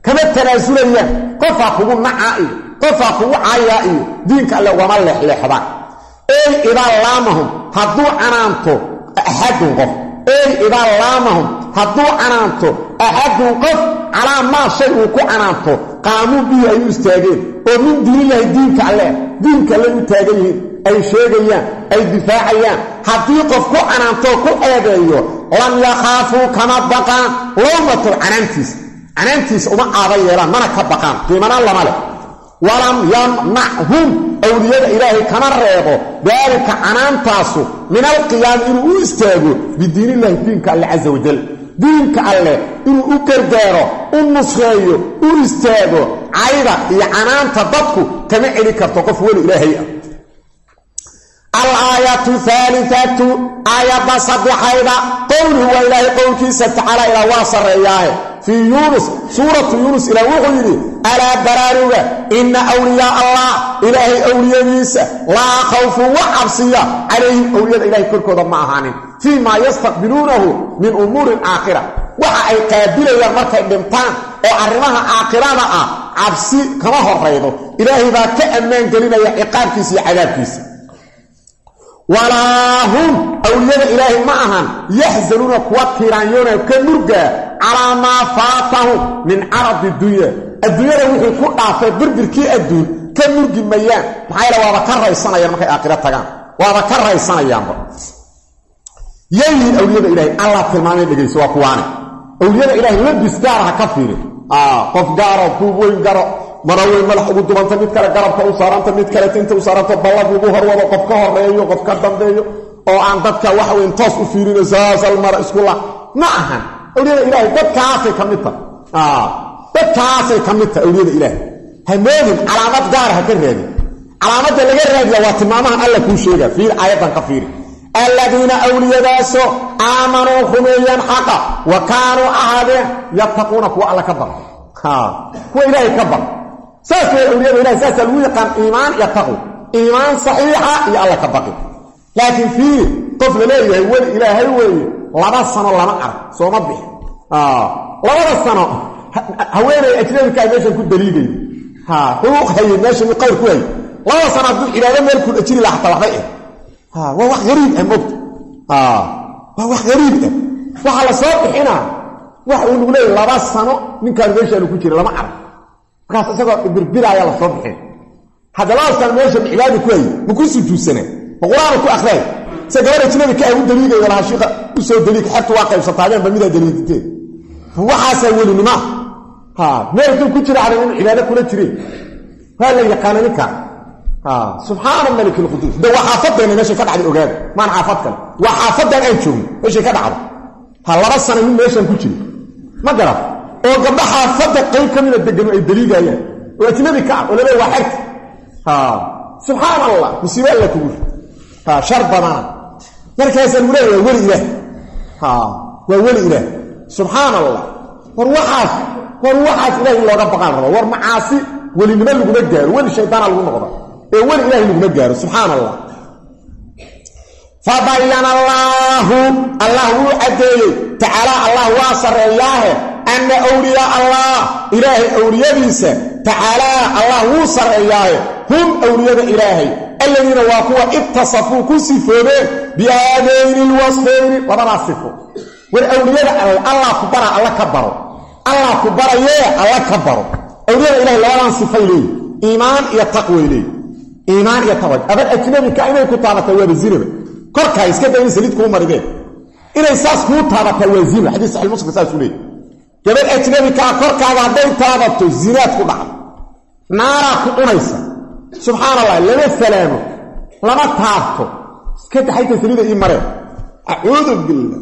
kama tanaasulayaan qofaa kugu nacaa iyo qofaa kugu caayaa iyo diinka alle ugama leexleexdaan ey idaa laamahum hadduu canaanto axadun qof. Ey idaa laamahum hadduu canaanto axadun qof. Calaa maa shay uu ku canaanto qaamuu bihi ay u istaageen. Oo min diinilahi diinka alleh diinka alle u taagan yihiin ay sheegayaan ay difaacayaan. Haddii qof ku canaantoo ku eedeeyo lam yakhaafuu kama baqaan lowmatul canaantiisa canaantiisa uma aada yeelaan mana ka baqaan. Qiimana lama leh walam yamnachum awliyada ilaahay kama reebo. Daalika canaantaasu min alqiyaami inuu u istaago bidiinillahi diinka alle casa wajal diinka alleh inuu u gargaaro u nusreeyo u istaago cayda iyo canaanta dadku kama celi karto qof weli ilaahay ah. Alaayatu haaliatu aayadda saddexayda qowluhu waa ilaahay qowlkiisa tacaala ilaa waa sarreeyaahe fii yuunus suuratu yuunus ilaah wuxuu yidhi alaa baraaruga inna wliyaa allah ilaahay awliyadiisa laa khawfun wax cabsiya calayhim awliyada ilahay korkooda ma ahaanin. Fii maa yastaqbiluunahu min umuurin aakhira. Waxa ay qaabilayaan markay dhintaan oo arrimaha aakhirada ah cabsi kama horaydo ilaahay baa ka ammaan gelinaya ciqaabkiisa iyo cadaabkiisa walaa hum awliyada ilaahay ma ahan yaxzanuuna kuwa tiiraanyoona ka murgaa calaa maa faatahum min caradi dunya. Adduunyada wixii ku dhaafay birbirkii adduun ka murgi mayaan. Maxaa yaele waaba ka raysanayaan markay aakhiro tagaan. Waaba ka raysanayaanba yayihiin awliyada ilaahay allah tilmaamay dhegayso waa kuwaane. Awliyada ilaahay labis gaara ha ka fiirin qof gaaro kuub weyn garo mara weyn madax ugu dubanta mid kale garabka u saaranta mid kale tinta u saaranta ballad lagu horwado qof ka horeeyo qof ka dambeeyo oo aan dadka wax weyn toos u fiirino saasal mara isku la. Ma ahan. Awliyada ilaahay dadkaasay ka mid tahay dadkaasay ka mid tahay awliyada ilaahay. Ha moodin calaamad gaara ha ka raadin. Calaamadda laga raadiya waa tilmaamahan alla kuu sheega fiir aayaddan ka fiiri. Aladiina awliyadaaso aamanuu rumeeyeen xaqa wa kaanuu ahaadeen yattaquuna kuwa alla ka bar kuwa ilaahay ka bar saas way awliyada ilahay saasaa lagu yaqaan iimaan iyo taqwi. Iimaan saxiixa iyo alla ka baqi. Laakiin fiiri qof la leeyahay weli ilaahay weeye laba sano lama arag sooma bixi labada sano haweenay ajnabika ay meeshan ku daliigay xuquuq haye meeshan qawr ku hay labada sano hadduu cibaado meel ku ajiri laha xataa waxba eh waa wax gariib ah mogta waa wax gariib ah. Waxaa la soo bixinaa wax uu leeyahy laba sano ninkaan meeshaanu ku lama arag markaas isagoo birbiraaya la soo bixin. Hadda labada sano meeshan cibaada ku haye ma ku sujuudsana ma qur'aana ku akray se gabar ajnabi ka ah u daliigaya lahaa shiika daliig xertu waa qaybsataageenba midaa daliigtee? Waxaasaa welinimaa ha meel duu ku jira adan inu cibaado kula jireen waa la yaqaana ninkaan subxaana malik lquduus de waa xaafadeenna meeshay ka dhacday ogaada. Maan xaafad kale. Waa xaafadan aan joogno meeshay ka dhacdo. Ha laba sana nin meeshaan ku jira ma garad oo gabdha xaafadda qayb ka mida degano ay daliigayaan oo ajnabi ka ah oo lale waa xerta subxaan allah musiiba alla kugu shar badana markaasaa lagu leeya waa weli ilaah. Waa weli ilaah. Subxaan allah war waxaas war waxaas ilahay in looga baqaan rabo. War macaasi welinimo laguma gaaro weli shaydaana lagu noqda. Ee weli ilahay laguma gaaro subxaan allah fabayana allaahu allah wuu caddeeyey. Tacaala allah waa sarreeyaahe anna awliyaa allah ilaahay awliyadiisa tacaalaa allah wuu sarreeyaahe hum awliyada ilaahay alladiina waa kuwa ittasafuu ku sifoobeen bihaadayni lwasfayni labadaas sifo war awliyada allah ku bara alla ka baro allah ku barayee alla ka baro awliyada ilahay labadan sifay leeyi iimaan iyo taqway leeyi iimaan iyo taqwa adag ajnabika inay ku taabataa waaba zinaba korkaa iska day in saliid kuu marideen inay gabadh ajnabikaa korkaaga hadday taabato zinaad ku dhacdo. Naaraa ku cunaysa. Subxaan allah lama salaamo lama taabto. Iska daxayta saliida ii mareen. Acuudu billah.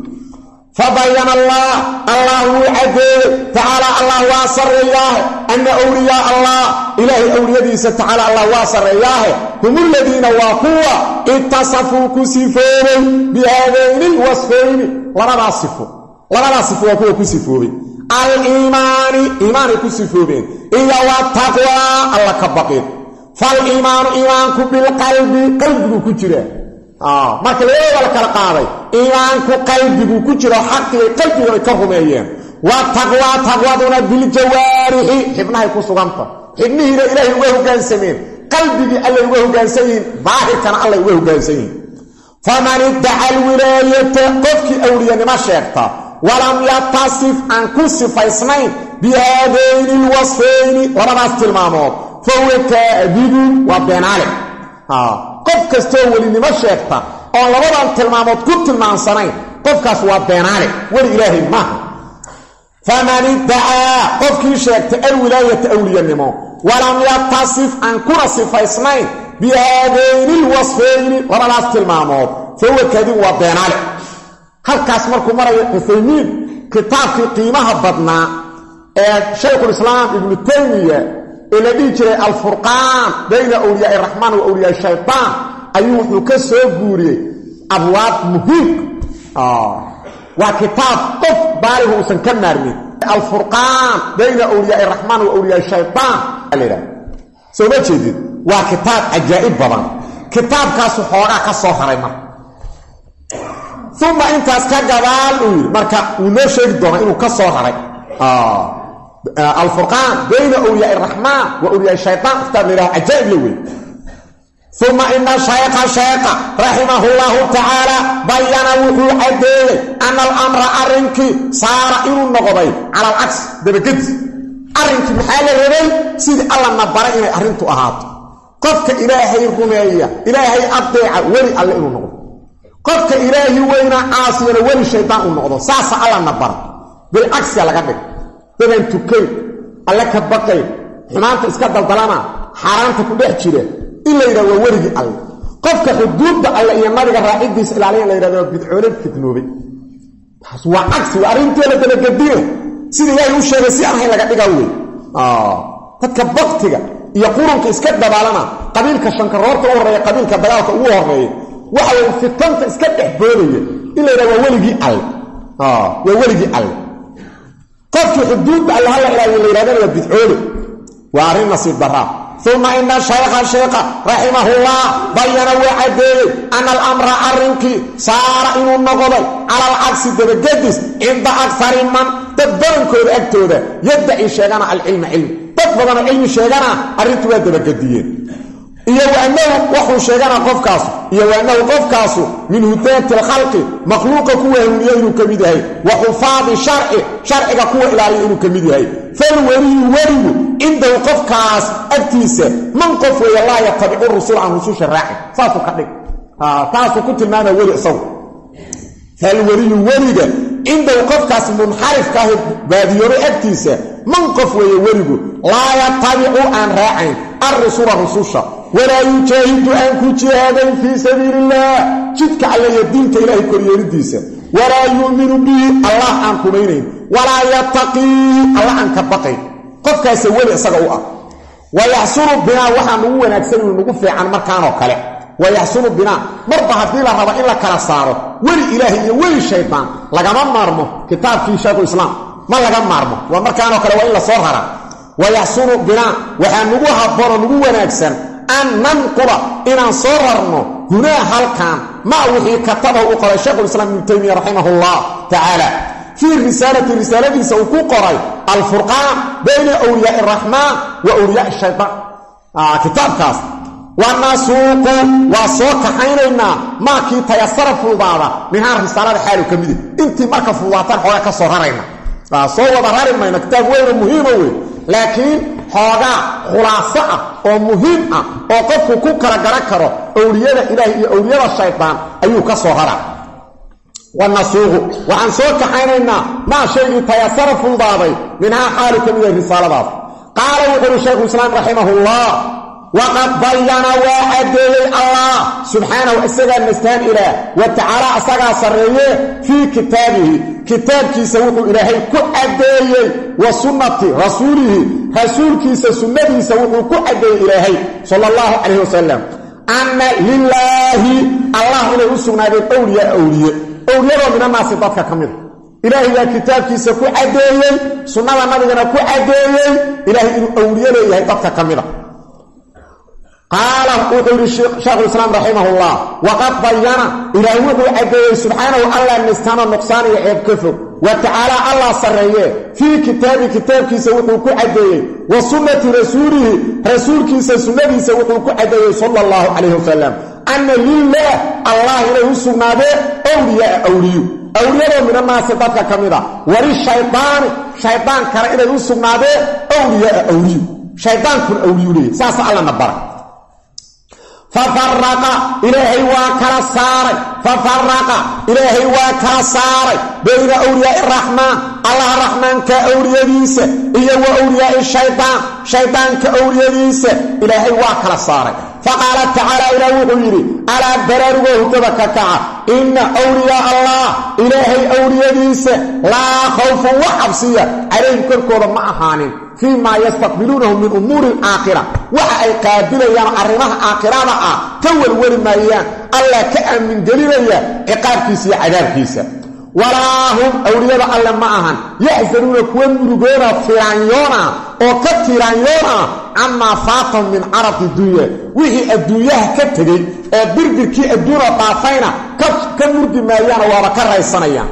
Fabayana allah allah wuu caddeeyey tacaala allah waa sarreeyaahe anna awliyaa allah ilaahay awliyadiisa tacaala allah waa sarreeyaahe hum uladiina waa kuwa ittasafuu ku sifoobay. Bihaadayni lwasfayni labadaas sifo. Labadaas sifo waa kuwa ku sifoobay aliimaani iimaanay ku sifoobeen iyo wataqwaa alla ka baqin faliimaanu iimaanku bilqalbi qalbiguu ku jiraa marka labadooda la kala qaaday. Iimaanku qalbiguu ku jiro xaqigay qalbigay ka rumeeyeen. Wa taqwaa taqwaduna biljawaarixi xibnahay ku suganta. Xibnihiina ilaahay uga hoggaansameen qalbigii allay uga hoggaansan yihiin daahirkana allay uga hoggaansan yihiin faman iddaca alwilaayata qofkii awliyanimo sheegta walam yatasif aan ku sifaysnayn bihaadayni lwasfayni labadaas tilmaamood. Fahuwa kaadibun waa beenaale. Qof kastoo welinimo sheegta oon labadan tilmaamood ku tilmaamsanayn qofkaas waa beenaale. Weli ilaahay maaha faman iddacaa qofkii sheegta alwilaayata awliyanimo walam yatasif aan kuna sifaysnayn bihaadayni lwasfayni labadaas tilmaamood. Fahuwa kaadibun waa beenaale halkaas markuu marayo cusaymiin kitaabkii qiimaha badnaa ee shaykhulislaam ibnu taymiya ee la dhihi jiray alfurqaan bayna awliyaai raxmaan wa awliyaai shaydaan ayuu wuxuu ka soo guuriyey abwaab muhiim waa kitaab qof baaligu uusan ka maarmin. Alfurqaan bayna awliyaai raxmaan wa awliyaai shaydaan aa la yidhaha soo ma jeedid waa kitaab cajaa'ib badan. Kitaabkaasu xoogaa ka soo haray marka uma intaas ka gadaal uu yidhi marka wuu noo sheegi doonaa inuu ka soo raray alfurqaan bayna awliyaai raxmaan wa awliyaai shaydaan kitaab la yidhaha cajaa'ib la wey uma ina shaykha shaykha raximahu llahu tacaala bayana wuxuu caddeeyey ana alamra arrinkii saara inuu noqday cala alcagsi dabagedis arrinkii maxaa la rabay sidii allana baray inay arrintu ahaato. Qofka ilaahay rumeeya ilaahay adeeca weli alle inuu noqdo qofka ilaahi weyna caasiyana weli shaydaan uu noqdo. Saasa allana bara bilcagsiga laga dhig. Dadaan tukayn alle ka baqayn xumaanta iska daldalana xaaraanta ku dhex jira. In la yidhahdo waa werigii alle qofka xuduudda alle iyo nabiga raacidiisa ilaaliya la yidhahdo bidcoole fidnoobay taas waa cagsi waa arrinteela dabagediina sida ilaahay u sheegay si aan hayn laga dhigaa wey dadka baktiga iyo qurunka iska dabaalana qabiilka shankaroorta u horreeya qabiilka dagaalka ugu horreeya waxa way fitanta iska dhex boodaya in la yidhahdo waa weligii alle waa weligii alle qofkii xuduudda alle hala ilaaliyo la yidhahdana waa bidcoole waa arrin nasiib daraa uma ina shaykha sheekha raximahullah bayana waa caddeeyey ana alamra arrinkii saara inuu noqday cala alcagsi dabagedis cinda akari man dad badankooda agtooda yaddaci sheegana alcilma cilmi. Dad badanoo cilmi sheegana arrintu waa dabagediyeen iyo waanahu waxuu sheegana qofkaasu. Iyo waanahu qofkaasu min hudaati alkhalqi makhluuqa kuwa hawniya inuu ka mid yahay. Wa xufaadi sharci sharciga kuwa ilaaliya inuu ka mid yahay. Falweliyu weligu cindahu qofkaas agtiisa man qof weeye laa yatabicu rusul aan rususha raacin saasuu ka dhig. Taasuu ku tilmaama weli isagu. Falweliyu weliga cindahu qofkaas munxarifka ah baadiyoobe agtiisa man qof weeye weligu laa yatabicu aan raacayn rususha walaa yujaahidu aan ku jihaadayn fii sabiili illah jidka alle iyo diinka ilaahay koryeelidiisa walaa yu'minu bihi allah aan rumaynayn. Walaa yataqiihi alla aan ka baqayn qofkaasa weli isaga u ah. Wayaxsunu binaa waxaa nugu wanaagsan inu nugu fiican markaanoo kale. Wayaxsunu binaa marba haddii la rabo in la kala saaro weli ilaahay iyo weli shaydaan lagama maarmo kitaabkii shaykhulislaam ma laga maarmo waa markaanoo kale waa in la wanaagsan an nanqula inaan soo rarno hunaa halkan ma wixii katabahu u qoray shaykhulislaam ibnu taymiya raximah ullah tacaala fii risaalati risaaladiisa uu ku qoray alfurqaan bayna wliyaai araxmaan wa wliyaai shaydaan kitaabkaas wanasuuqu waa soo kaxaynaynaa maakii tayasara fududaada minhaa risaalada xaalu ka midi intii marka fududaataan xoogaa ka soo rarayna soo wada xoogaa khulaaso ah oo muhiim ah oo qofku ku kala garan karo owliyada ilaahi iyo owliyada shaydaan ayuu ka soo rara wanasuuqu waxaan soo kaxaynaynaa maa shaygii tayasara fududaaday minhaa xaalu ka mida risaaladaas. Qaala wuxuuhi shaykhulislaam raximahullah waqad bayana waa caddeeyey allah subxaanahu isagaa nastaan ilaah wa tacaala asagaa sarreeye fii kitaabihi kitaabkiisa wuxuu ilaahay ku caddeeyey wa sunnati rasuulihi rasuulkiisa sunnadiisa wuxuu ku caddeeyey ilaahay sala allahu calayh wasalam anna lilaahi allah inay u sugnaadeen owliyaa awliye. Owliyadoo minanaasi dadka ka mida ilaahay baa kitaabkiisa ku caddeeyey sunnada nabigana ku caddeeyey ilaahay inuu awliye leeyahay dadka ka mida qaala wuxuu yidhi shaekhulislaam raximahullah waqad bayana ilaahay wuxuu caddeeyey subxaanahu allah nistaano nuqsaan iyo ceeb ka fog. Wa tacaala allah sarreeye. Fii kitaabi kitaabkiisa wuxuu ku caddeeyey wa sunnati rasuulihi rasuulkiisa sunnadiisa wuxuu ku caddeeyey sala allahu calayhi wasalam anna lilah allah inay u sugnaadeen awliyaa awliyu. Awliyadoo minanaasi dadka ka mid a walishaydaani shaydaan kale inay u sugnaadeen awliyaa awliyu. Shaydaankuna awliyu leeyahy saasa allana bara fafaraqa ilaahay waa kala saaray. Fafaraqa ilaahay waa kala saaray. Bayna awliyaai raxmaan allah raxmaanka awliyadiisa iyo wa awliyaai shaydaan shaydaanka awliyadiisa ilaahay waa kala saaray faqaala tacaala ilaah wuxuu yidhi alaa baraarugoo hurdada ka kaca inna wliyaa allah ilaahay awliyadiisa laa khawfun wax cabsiya calayhim korkooda ma ahaanin fii maa yastaqbiluunahu min umuuri alaakhira waxa ay qaabilayaan arrimaha aakhirada ah ka welweli maayaan allah ka aamingelinaya ciqaabkiisa iyo cadaabkiisa walaa hum awliyada alle ma ahan. Yaxsanuuna kuwa murugoona tiraanyoona oo ka tiraanyoona camaa faatahum min caradi dunya wixii adduunyaha ka tegey ee birbirkii adduuna dhaafayna ka murgi maayaana waaba ka raysanayaan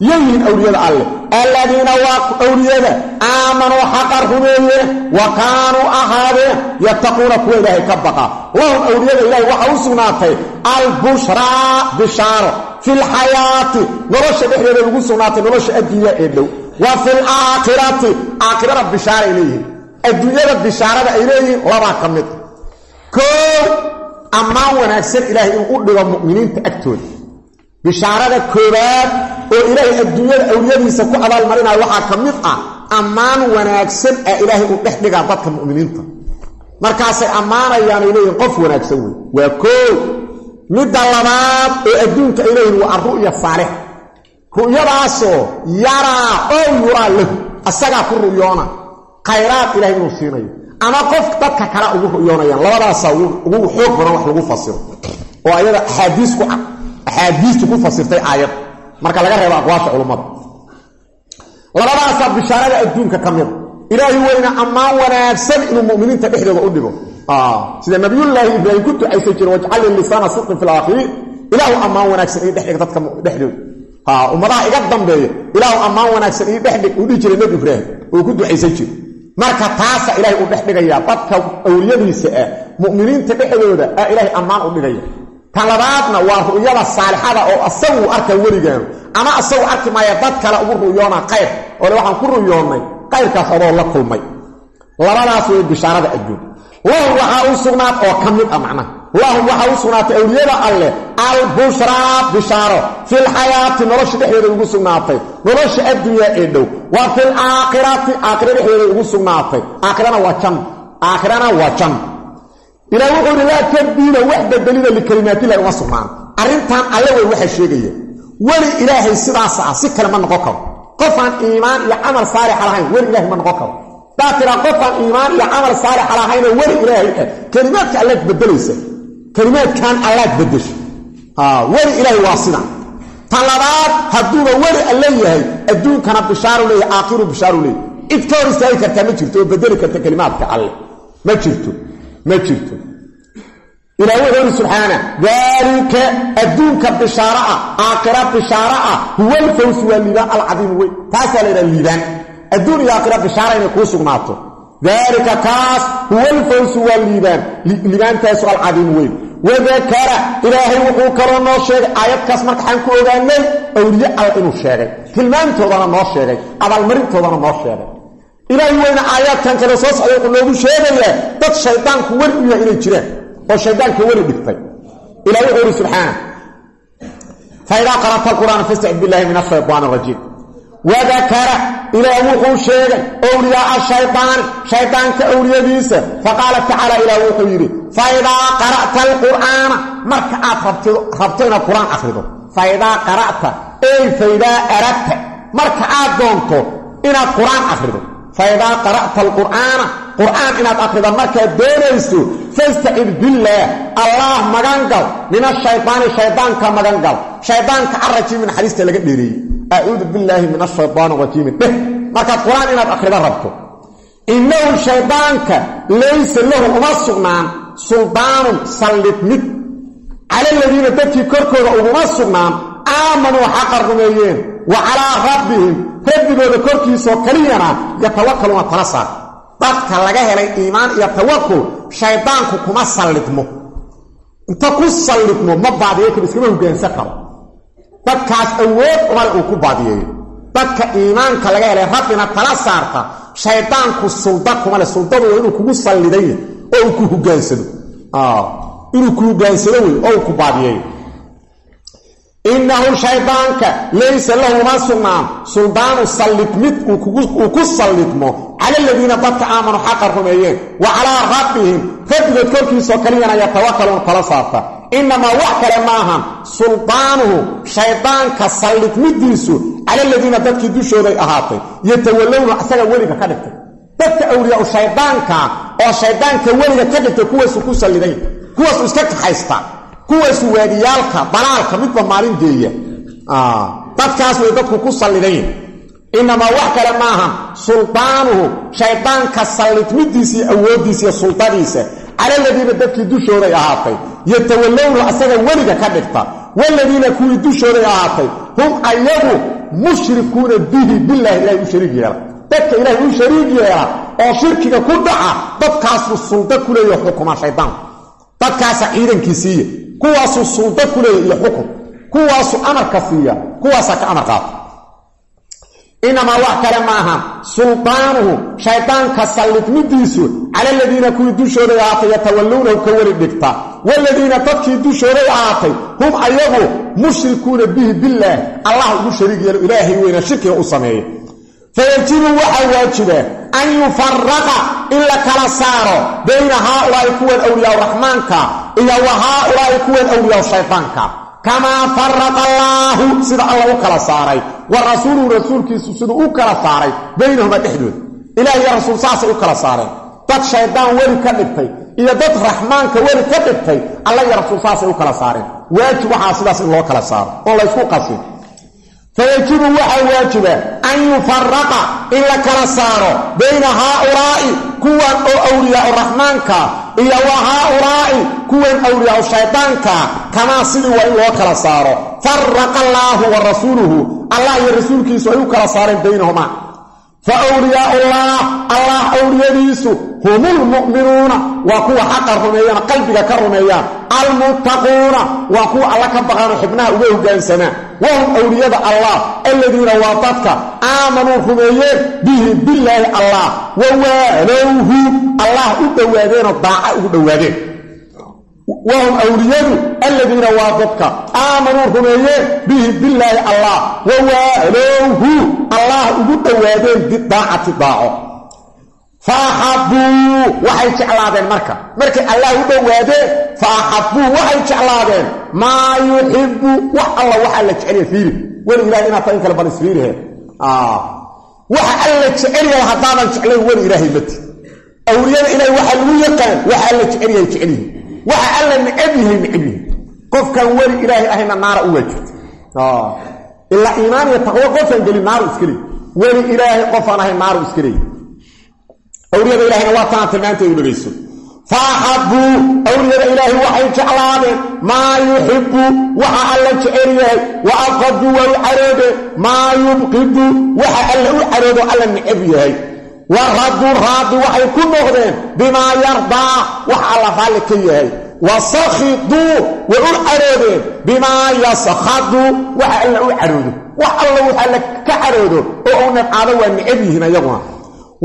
yayihiin awliyada alleh alladiina waa awliyada aamanuu xaqa rumeeye wa kaanuu ahaadeen yattaquuna kuwa ilaahay ka baqa. Lahum awliyada ilahay waxaa u sugnaatay albushraa bishaaro filxayaati nolosha dhexdeeda ugu sugnaatay nolosha adduunya ee dhow. Wa fil aakhirati aakhirada bishaaray leeyihiin. Adduunyada bishaarada ay leeyihiin labaa ka mid. Koo ammaan wanaagsan ilaahay inuu u dhigo mu'miniinta agtooda. Bishaarada koowaad oo ilaahay adduunyada awliyadiisa ku abaalmarinaya waxaa ka mid ah ammaan wanaagsan ee ilaahay uu dhex dhigaa dadka mu'miniinta. Markaasay ammaanayaanay leeyihiin qof wanaagsan wey waa koo midda labaad oo adduunka ay leeyihiin waa alru'ya saalix ru'yadaasoo yaraa oo yuraa lahu asagaa ku ru'yoona. Khayraad ilahay inuu siinayo. Ama qof dadka kale ugu ru'yoonayaan labadaasaa ugu xoog badan wax lagu fasiro. Oo ayada axaadiis ku cad axaadiistu ku fasirtay aayad. Marka laga reebo aqwaasha culummada labadaasaa bishaarada adduunka ka mida ilaahi weyna ammaan wanaagsan inuu mu'miniinta dhexdooda u dhigo sida nabiyullaahi ibraahim ku ducaysan jire wajcalli lisaana sidqin fi laakhiriin ilaahu ammaan wanaagsan ii dhexdhig dadka dhexdooda. Ummadaha iga dambeeya ilaahu ammaan wanaagsan ii dhexdhig uu dhihi jiray nebi ibraahim uu ku ducaysan jire marka taasa ilaahay u dhexdhigayaa dadka awliyadiisa ah mu'miniinta dhexdooda aa ilaahay ammaan u dhigaya. Tan labaadna waa ru'yada saalixada oo asagu arka weligaanu ama asagu arki maaya dad kale ugu ru'yoona qayr ole waxaan ku ru'yoonnay qayrkaas adoo la kulmay. Labadaas way bishaarada adduun lahum waxaa u sugnaat oo ka mid ah macnaha. Lahum waxaa u sugnaatay awliyada alleh albushraa bishaaro. Filxayaati nolosha dhexdeeda ugu sugnaatay. Nolosha addunya ee dhow. Wa fil aakhirati aakhira dhexdeeda ugu sugnaatay. Aakhirana waa jan aakhirana waa jan ilaa wuxuu ihi laa tabdiila wax bedelida likalimaatillahi uma sugnaan. Arrintan alle wey waxa sheegaya weli ilaahay sidaas ah si kale ma noqon karo. Qofaan iimaan iyo camal saalixa lahayn weli ilahay ma noqon karo daa tiraa qofaan iimaan iyo camal saalixa lahaynoo weli ilaahay ah kelimaadka allaad bedelaysa. Kelimaadkan allaad bedesha weli ilaahay waa sida. Tan labaad hadduuba weli alle yahay adduunkana bishaaru leeyahy aakhiru bishaaru leeyahy cid ka hor istaagi kartaa ma jirto oo bedeli karta kelimaadka alle ma jirto ma jirto. Ilaa wuxuu ihi subxaana daalika adduunka bishaaro ah aakhira bishaaro ah huwa alfawsu waa liibaan alcadiimu. Weyn taasaa la yidhaha liibaan adduun iyo aakhira bishaara inay kuu sugnaato. Daalika kaas huwa alfawsu waa liibaan. Liibaantaasu alcadiimu weyn. Wadakara ilaahay wuxuu kaloo noo sheegay aayadkaas markaxaan ku ogaanay awliye alla inuu sheegay. Tilmaantoodana noo sheegay abaalmarintoodana noo sheegay. Ilaahay weyna aayaadkan kale soo socday wuxuu noogu sheegayaa dad shaydaanku weli u yahay inay jiraan oo shaydaanka weli dhigtay. Ilah wuxuu ihi subxaana faidaa qara'ta alqur'aana fastacid billahi min ashaytaan arajiim wadakara ilaah wuxuu sheegay owliyaaa shaydaani shaydaanka owliyadiisa faqaala tacaala ilaah wuxuu yidhi faidaa qara'ta alqur'aana marka aad rabto inaad qur'aan akhrido faidaa qara'ta ey faidaa aragta marka aad doonto inaad qur'aan akhrido faidaa qara'ta alqur'aana qur'aan inaad akhrido markaad doonayso fastacid billaah allaah magangal min ashaydaani shaydaanka magangal shaydaanka arajiimi naxariista laga dheereeyey acuudu billaahi min ashaytaan rajiimi dheh markaad qur'aan inaad akhrido rabto. Innahu shaydaanka laysa lahu uma sugnaan suldaanun sallid mid. Cala aladiina dadkii korkooda uguma sugnaan aamanuu xaqa rumeeyeen wa calaa rabbihim rabbigooda korkiisoo keliyana yatawakaluuna tala saar. Dadka laga helay iimaan iyo tawakul shaydaanku kuma sallidmo inta ku sallidmo ma baadiyo kar iskama hogaansan karo dadkaas awood umale uu ku baadiyeeyo dadka iimaanka laga helay rabbina tala saarta shaydaanku sulda kuma leh suldadu inuu kugu sallidaya oo uu ku hogaansado inuu ku hogaansado wey oo ku baadiyeeyo innahu shaydaanka laysa lahu uma sugnaan suldaanu sallid mid uu ku sallidmo. Cala aladiina dadka aamanuu xaqa rumeeyeen wa calaa rabbihim rabbigood korkiisoo kaliyana yatawakaluun tala saarta innamaa wax kale maahan suldaanuhu shaydaanka sallidmidiisu cala aladiina dadkii dushooday ahaatay yatawallowna isaga weliga ka dhigtay dadka awliyaa shaydaanka oo shaydaanka weliga ka dhigtay kuwaasu ku salliday kuwaasu iska kaxaysta kuwaasu waadiyaalka dalaalka midba maalin geeya dadkaas way dadku ku sallidayn inamaa wax kale maaha sultaanuhu shaydaanka sallidmidiisa iyo awooddiisa iyo sultadiisa calaladiina dadkii dushooday ahaatay yatawallowna asaga weliga ka dhigta. Waladiina kuwii dushooday ahaatay hum ayagu mushrikuuna bihi bilaahi ilahay u shariig yeela. Dadka ilaahay u shariig yeela oo shirkiga ku dhaca dadkaasuu sulda ku leeya xukuma shaydaanku dadkaasa ciidankii siiya kuwaasuu sulda ku leeya iyo xukun kuwaasuu amarka siiya kuwaasaa ka amar qaata inamaa wax kale maaha sultaanuhu shaydaanka sallidmidiisu cala aladiina kuwii dushooday ahaatay yatawallownahu ka weli dhigta waladiina dadkii dushooday ahaatay hum ayagu mushrikuuna bihi billaah allah ugu shariig yeelo ilaahay weyna shirkiga u sameeya fayajibu waxaa waajiba an yufaraqa in la kala saaro bayna haaulaa'i kuwan awliyaa raxmaanka iyo wa haaulaa'i kuwan awliyaa shaydaanka kamaa faraqa allaahu sida alla u kala saaray wa rasuuluhu rasuulkiisu siduu u kala saaray baynahuma dhexdooda ilaah iyo rasuul saasay u kala saareen dad shaydaan weli ka dhigtay iyo dad raxmaanka weli ka dhigtay alla iyo rasuul saasay u kala saareen waajib waxaa sidaas in loo kala saaro oon laysku qasin fayajibu waxaa waajiba an yufaraqa in la kala saaro bayna haaulaa'i kuwan oo awliyaau raxmaanka iyo wa haaulaa'i kuwan awliyaau shaydaanka kamaa sidii waa in loo kala saaro faraqa allaahu wa rasuuluhu allah iyo rasuulkiisu ay kala saareen baynahumaa fa wliyaaullaah allah awliyadiisu hum lmu'minuuna waa kuwa xaqa rumeeyana qalbiga ka rumeeyaan almuttaquuna waa kuwa alla ka baqaano xibnaha uga hogaansamaa wahum awliyada allah aladiina waa dadka aamanuu rumeeyeen bihi billaahi allah wa waalowhu allah u dhowaadeenoo daaca ugu dhowaadeen wahum awliyadu aladiina waa dadka aamanuu rumeeyeen bihi billaahi allah. Wa waalowhu allah ugu dhowaadeen bidaacati daaco. Fa axabbuu waxay jeclaadeen marka. Markay allah u dhowaadeen fa axabbuu waxay jeclaadeen. Maa yuxibbu wax alla waxaa la jecelya fiiri. Weli ilahay inaad tahay in kale bal isfiirihe waxa alla jecelyahay haddaadan jeclayn weli ilaahay mati awliyada ilahay waxaa waxa alla necab yahay necab yahay qofkan weli ilaahay ahayna naara u waajibta ilaa iimaan iyo taqwo qofaan gelin naaru iska weli ilaahay qofaan ahay naaru iska leey awliyada waa tanaa tilmaanteedu dhegayso fa axabbuu awliyada ilaahay waxay jeclaadeen maa yuxibbu waxa alla jecel yahay. Wa aqaduu waa u caroodeen maa yubqidu waxa alla u caroodo alla necab yahay wa raduu raadi waxay ku noqdeen bimaa yardaa wax alla raalli ka yahay. Wa sakhiduu way u caroodeen bimaa yaskhadu waxa alla u caroodo. Wax alla wax alla ka caroodo oo u nabcaado waa necab yihiin ayaguna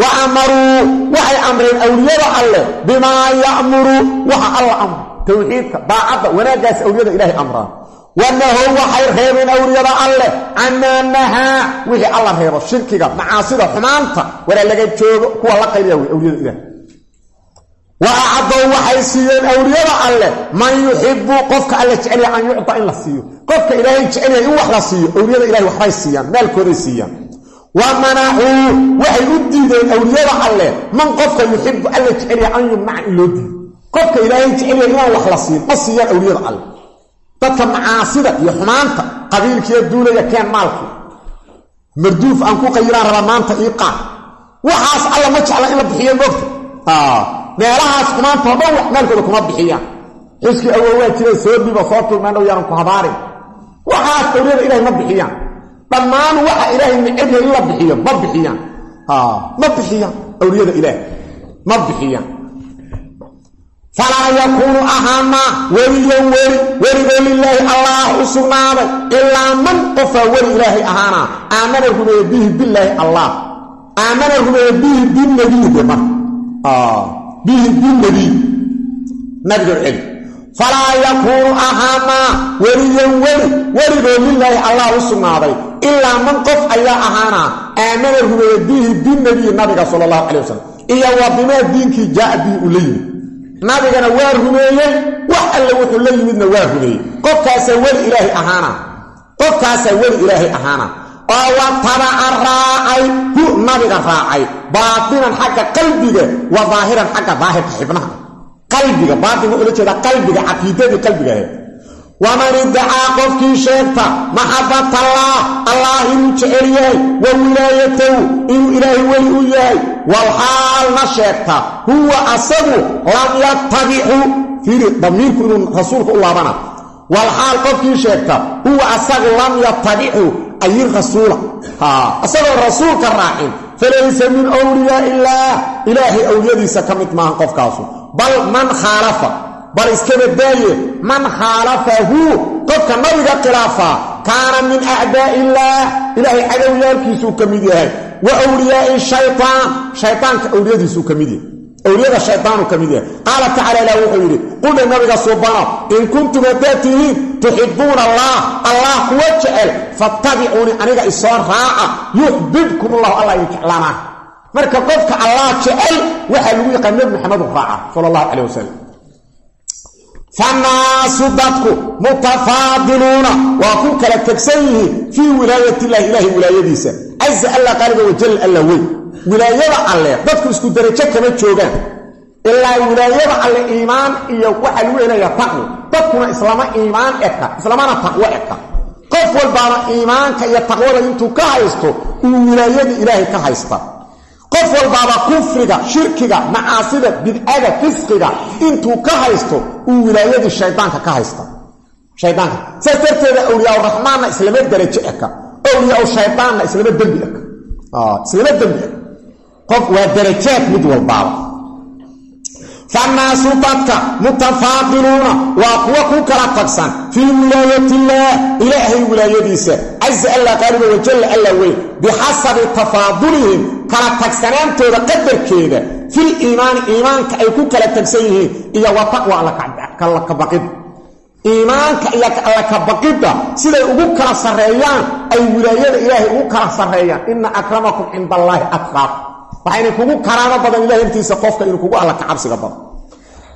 wa amaruu waxay amreen awliyada alleh bimaa ya'muru waxa alla amro towxiidka daacadda wanaaggaas awliyada ilaahay amraan wanahow waxay reebeen awliyada alleh camaa nahaa wixii alla reebo shirkiga macaasida xumaanta. Walaa laga joogo kuwa la qayliya wey awliyada ilaah wa acaddow waxay siiyeen awliyada alleh man yuxibu qofka alla jecelya an yucda in la siiyo. Qofka ilaahay jecelyahay in wax la siiyo awliyada ilahay waxbay siiyaan maalkooday siiyaan. Wa manacuu waxay u diideen awliyada alleh man qofka yuxibu alla jecelyahay an yumnaca in loo diido. Qofka ilaahay jecelyahay wax la siin ma siiyaan awliyada alleh dadka macaasida iyo xumaanta qabiilkiiyo duulaya keen maalku. Marduuf aan ku qayiraan rabaa maanta ii qaad. Waxaas alla ma jecla in la bixiyo moogta meelahaas xumaantao dhan wax maalkooda kuma bixiyaan. Xuskii awoowaa jira soo dhiba soo tulmaandhow yaanan ku habaarin waxaas awliyada ilahay ma bixiyaan. Dhammaan waxa ilaahay necebyahay in la bixiyo ma bixiyaan. Ma bixiyaan awliyada ilaah ma bixiyaan falaa yakuunu ahaamaa weliyan weli weligoo lilaahi allah u sugnaaday ilaa man qofaa weli ilaahay ahaanaa aamana rumeeye bihi bilaahi allah aamana rumeeye bihi binabiy de mar bihi binabiy nabigo celi falaa yakuunu ahaamaa weliyan weli weligoo lilaahi allah u sugnaaday ilaa man qof ayaa ahaanaa aamana rumeeye bihi binabiyi nabiga sala allahu calay wasalam iyo wa bimaa diinkii jaaa bihi uu la yimid nabigana waa rumeeyey wax alle wuxuu la yimidna waa rumeeyey. Qofkaasaa weli ilaahay ahaana. Qofkaasaa weli ilaahay ahaana. Oo wa tabaca raacay hu nabiga raacay. Baatinan xagga qalbiga wa daahiran xagga daahirka xibnaha. Qalbiga baatin wuxuu la jeedaa qalbiga caqiidadii qalbiga waman iddacaa qofkii sheegta maxabatallaah allah inuu jecel yahay wa wilaayatahu inuu ilaahay weli u yahay walxaalna sheegta huwa asagu lam yattabicu fiiri damiirku inuu rasuulka u laabana. Walxaal qofkii sheegta huwa asagu lam yattabicu ayi rasuula. Asagoo rasuulka raacin falaysa min wliyaa illaah ilaahay awliyadiisa ka mid maahan qofkaasu. Bal man khaalafa bal iska badaaye man khaalafahu qofka nabiga khilaafaa kaana min acdaa illaah ilaahay cadowyaalkiisuu ka mid yahay. Wa wliyaai shaytaan shaytaanka awliyadiisuu ka mid yahay. Awliyada shaytaanu ka mid yahay. Qaala tacala ilah wuxuu yidhi qudha nabiga subano in kuntum haddaad tihiin tuxibuuna allah allah kuwa jecel fattabicuuni aniga isoo raaca yuxbibkum allahu allah idin jeclaanaa. Marka qofka allah jecel waxaa lagu yaqaan nebi maxamedu raaca sala allahu caleh wasalam fannaasu dadku mutafaadiluuna waa ku kala tegsan yihiin fii wilaayatillahi ilaahay wilaayadiisa. casa alla qaaliga wajal alla weyn wilaayada alle dadku isku darajo kama joogaan. ilaa wilaayada alle iimaan iyo waxaa lagu helayaa taqwo dadkuna islama iimaan eka islamana taqwo eka qof walbaaba iimaanka iyo taqwada intuu ka haysto uu wilaayadii ilaahay ka haysta qof walbaaba kufriga shirkiga macaasida bidcada fisqiga intuu ka haysto uu wilaayadii shaydaanka ka haysta shaydaanka. Saas darteeda awliyaa raxmaanna islama darajo eka. Awliyaa shaydaanna islama dembi eka. Islama dembi eka. Qof waa darajaad mid walbaaba. Fannaasu dadka mutafaadiluuna waa kuwa ku kala tagsan fii wilaayatillaah ilaahay wilaayadiisa. Casa alla qaaliba wajalla alla weyn. Bixasabi tafaadulihim kala tagsanaantooda qadarkeeda fil iimaani iimaanka ay ku kala tagsan yihiin iyo wa taqwa allakabaqid iimaanka iyo allakabaqidda siday ugu kala sarreeyaan ay wilaayada ilaahay ugu kala sarreeyaan. Ina akramakum cinda allaahi atqaaq waxayna kugu karaamo badan ilahay intiisa qofka inuu kugu alla ka badan.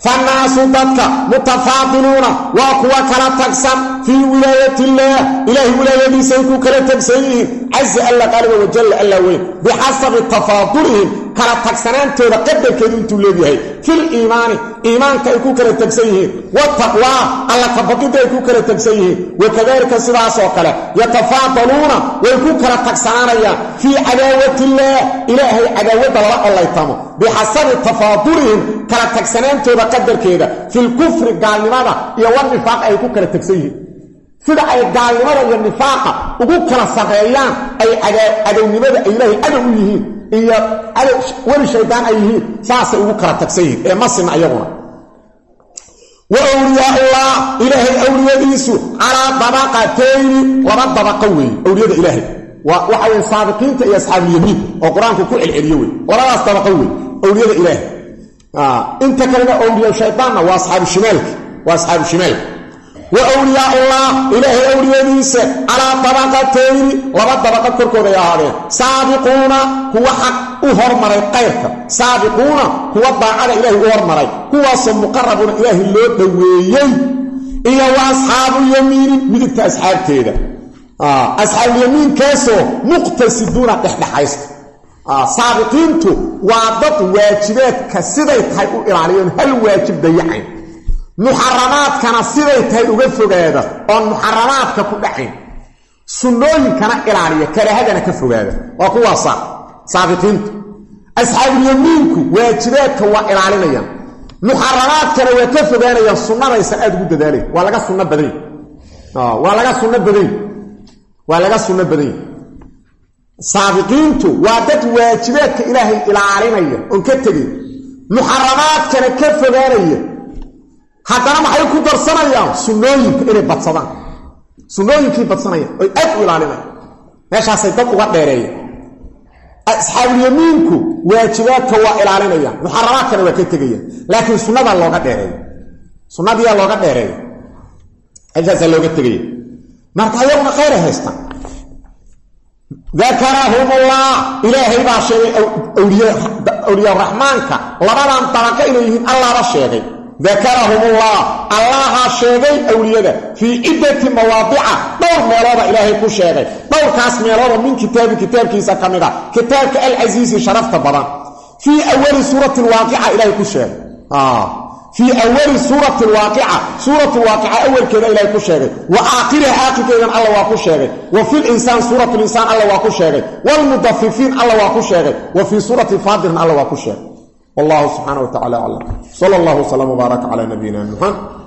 Fannaasu dadka mutafaadiluuna waa kuwa kala tagsan fii wilaayatillaah ilaahay wilaayadiisay ku kala tagsan yihiin casa alla qaaliba wajalla alla weyn bixasabi tafaadulihim kala tagsanaantooda qadarkeedu intuu leegyahay fil iimaani iimaanka ay ku kala tagsan yihiin wataqwaa alla kabaqidda ay ku kala tagsan yihiin wakadalika sidaasoo kale yatafaadaluuna way ku kala tagsanaanayaan fii cadaawatillaah ilaahay cadaawadda lala ollaytamo bixasabi tafaadulihim kala tagsanaantooda qadarkeeda filkufri gaalnimada iyo wanifaaqa ay ku kala tagsan yihiin sida ay gaalnimada iyo nifaaqa ugu kala sarreeyaan ay cadownimada ay ilaahay cadow u yihiin iyo weli shaydaan ay yihiin saasay ugu kala tagsan yihiin ee masina ayaguna wa wliyaaullaah ilaahay awliyadiisu calaa dabaqatayni laba dabaqo weeye awliyada ilaahay. Waxa weye saabiqiinta iyo asxaabulyamiin oo qur'aanku ku celceliyo wey labadaas dabaqo wey awliyada ilaahay. Inta kalena awliya shaydaanna waa asxaabu shimaalka waa asxaabu shimaalka wa wliyaaullaah ilaahay awliyadiisa calaa dabaqatayni laba dabaqa korkooda ay ahaadeen. Saabiquuna kuwa xaq u hormaray qayrka. Saabiquuna kuwa daacada ilaahay u hormaray. Kuwaasoo muqarabuuna ilaahay loo dhoweeyey. Iyo wa asxaabulyamiini midigta asxaabteeda. Asxaabulyamiinkaasoo muqtasiduuna dhexdhexaysta. Saabiqiintu waa dad waajibaadka siday tahay u ilaaliyoon hal waajib dayacayn muxaramaadkana siday tahay uga fogaada oon muxaramaadka ku dhacayn sunnooyinkana ilaaliya karaahadana ka fogaada. Waa kuwaasa saabiqiintu. Asxaabulyamiinku waajibaadka waa ilaalinayaan muxaramaadkana waa ka fogaanayaan sunnadaysan aad ugu dadaalayn waa laga sunno badany waa laga sunno badany waa laga sunno badany saabiqiintu waa dad waajibaadka ilaahay ilaalinaya oon ka tegin muxaramaadkana ka fogaanaya haddana maxay ku darsanayaan? Sunnooyinka inay badsadaan. Sunnooyinkii badsanayaan oy aad u ilaalinayaan meeshaasay dad uga dheereeyeen asxaabulyamiinku waajibaadka waa ilaalinayaan muxaramaadkana waa ka tegayaan laakiin sunnadaa looga dheereeya. Sunnadiyaa looga dheereeya. Meeshaasaa looga tegaya. Marka ayaguna khayray haystaan. Dakarahumullah. Ilaahay baa sheegay awliya raxmaanka. Labadan dabaqa inay yihiin allaaba sheegay dakarahumullah allahaa sheegay awliyada. Fii ciddati mawaadica. Dhowr meelooda ilaahay ku sheegay. Dhowrkaas meelooda min kitaabi kitaabkiisa ka mid a kitaabka alcasiisi sharafta badan. Fii awali suurati lwaaqica ilahay ku sheegay. Ah. Fii awali suurati lwaaqica suurat lwaaqica awalkeeda ilahay ku sheegay. Wa aakhiriha aakhirkeedan alla waa ku sheegay. Wa fi linsaan suurat linsaan alla waa ku sheegay. Waalmudafifiin alla waa ku sheegay. Wa fii suurati faadirin alla waa ku sheegay wallahu subxaana wa tacala aclam sal allahu wslam wbaarak calaa nabiyina muxamed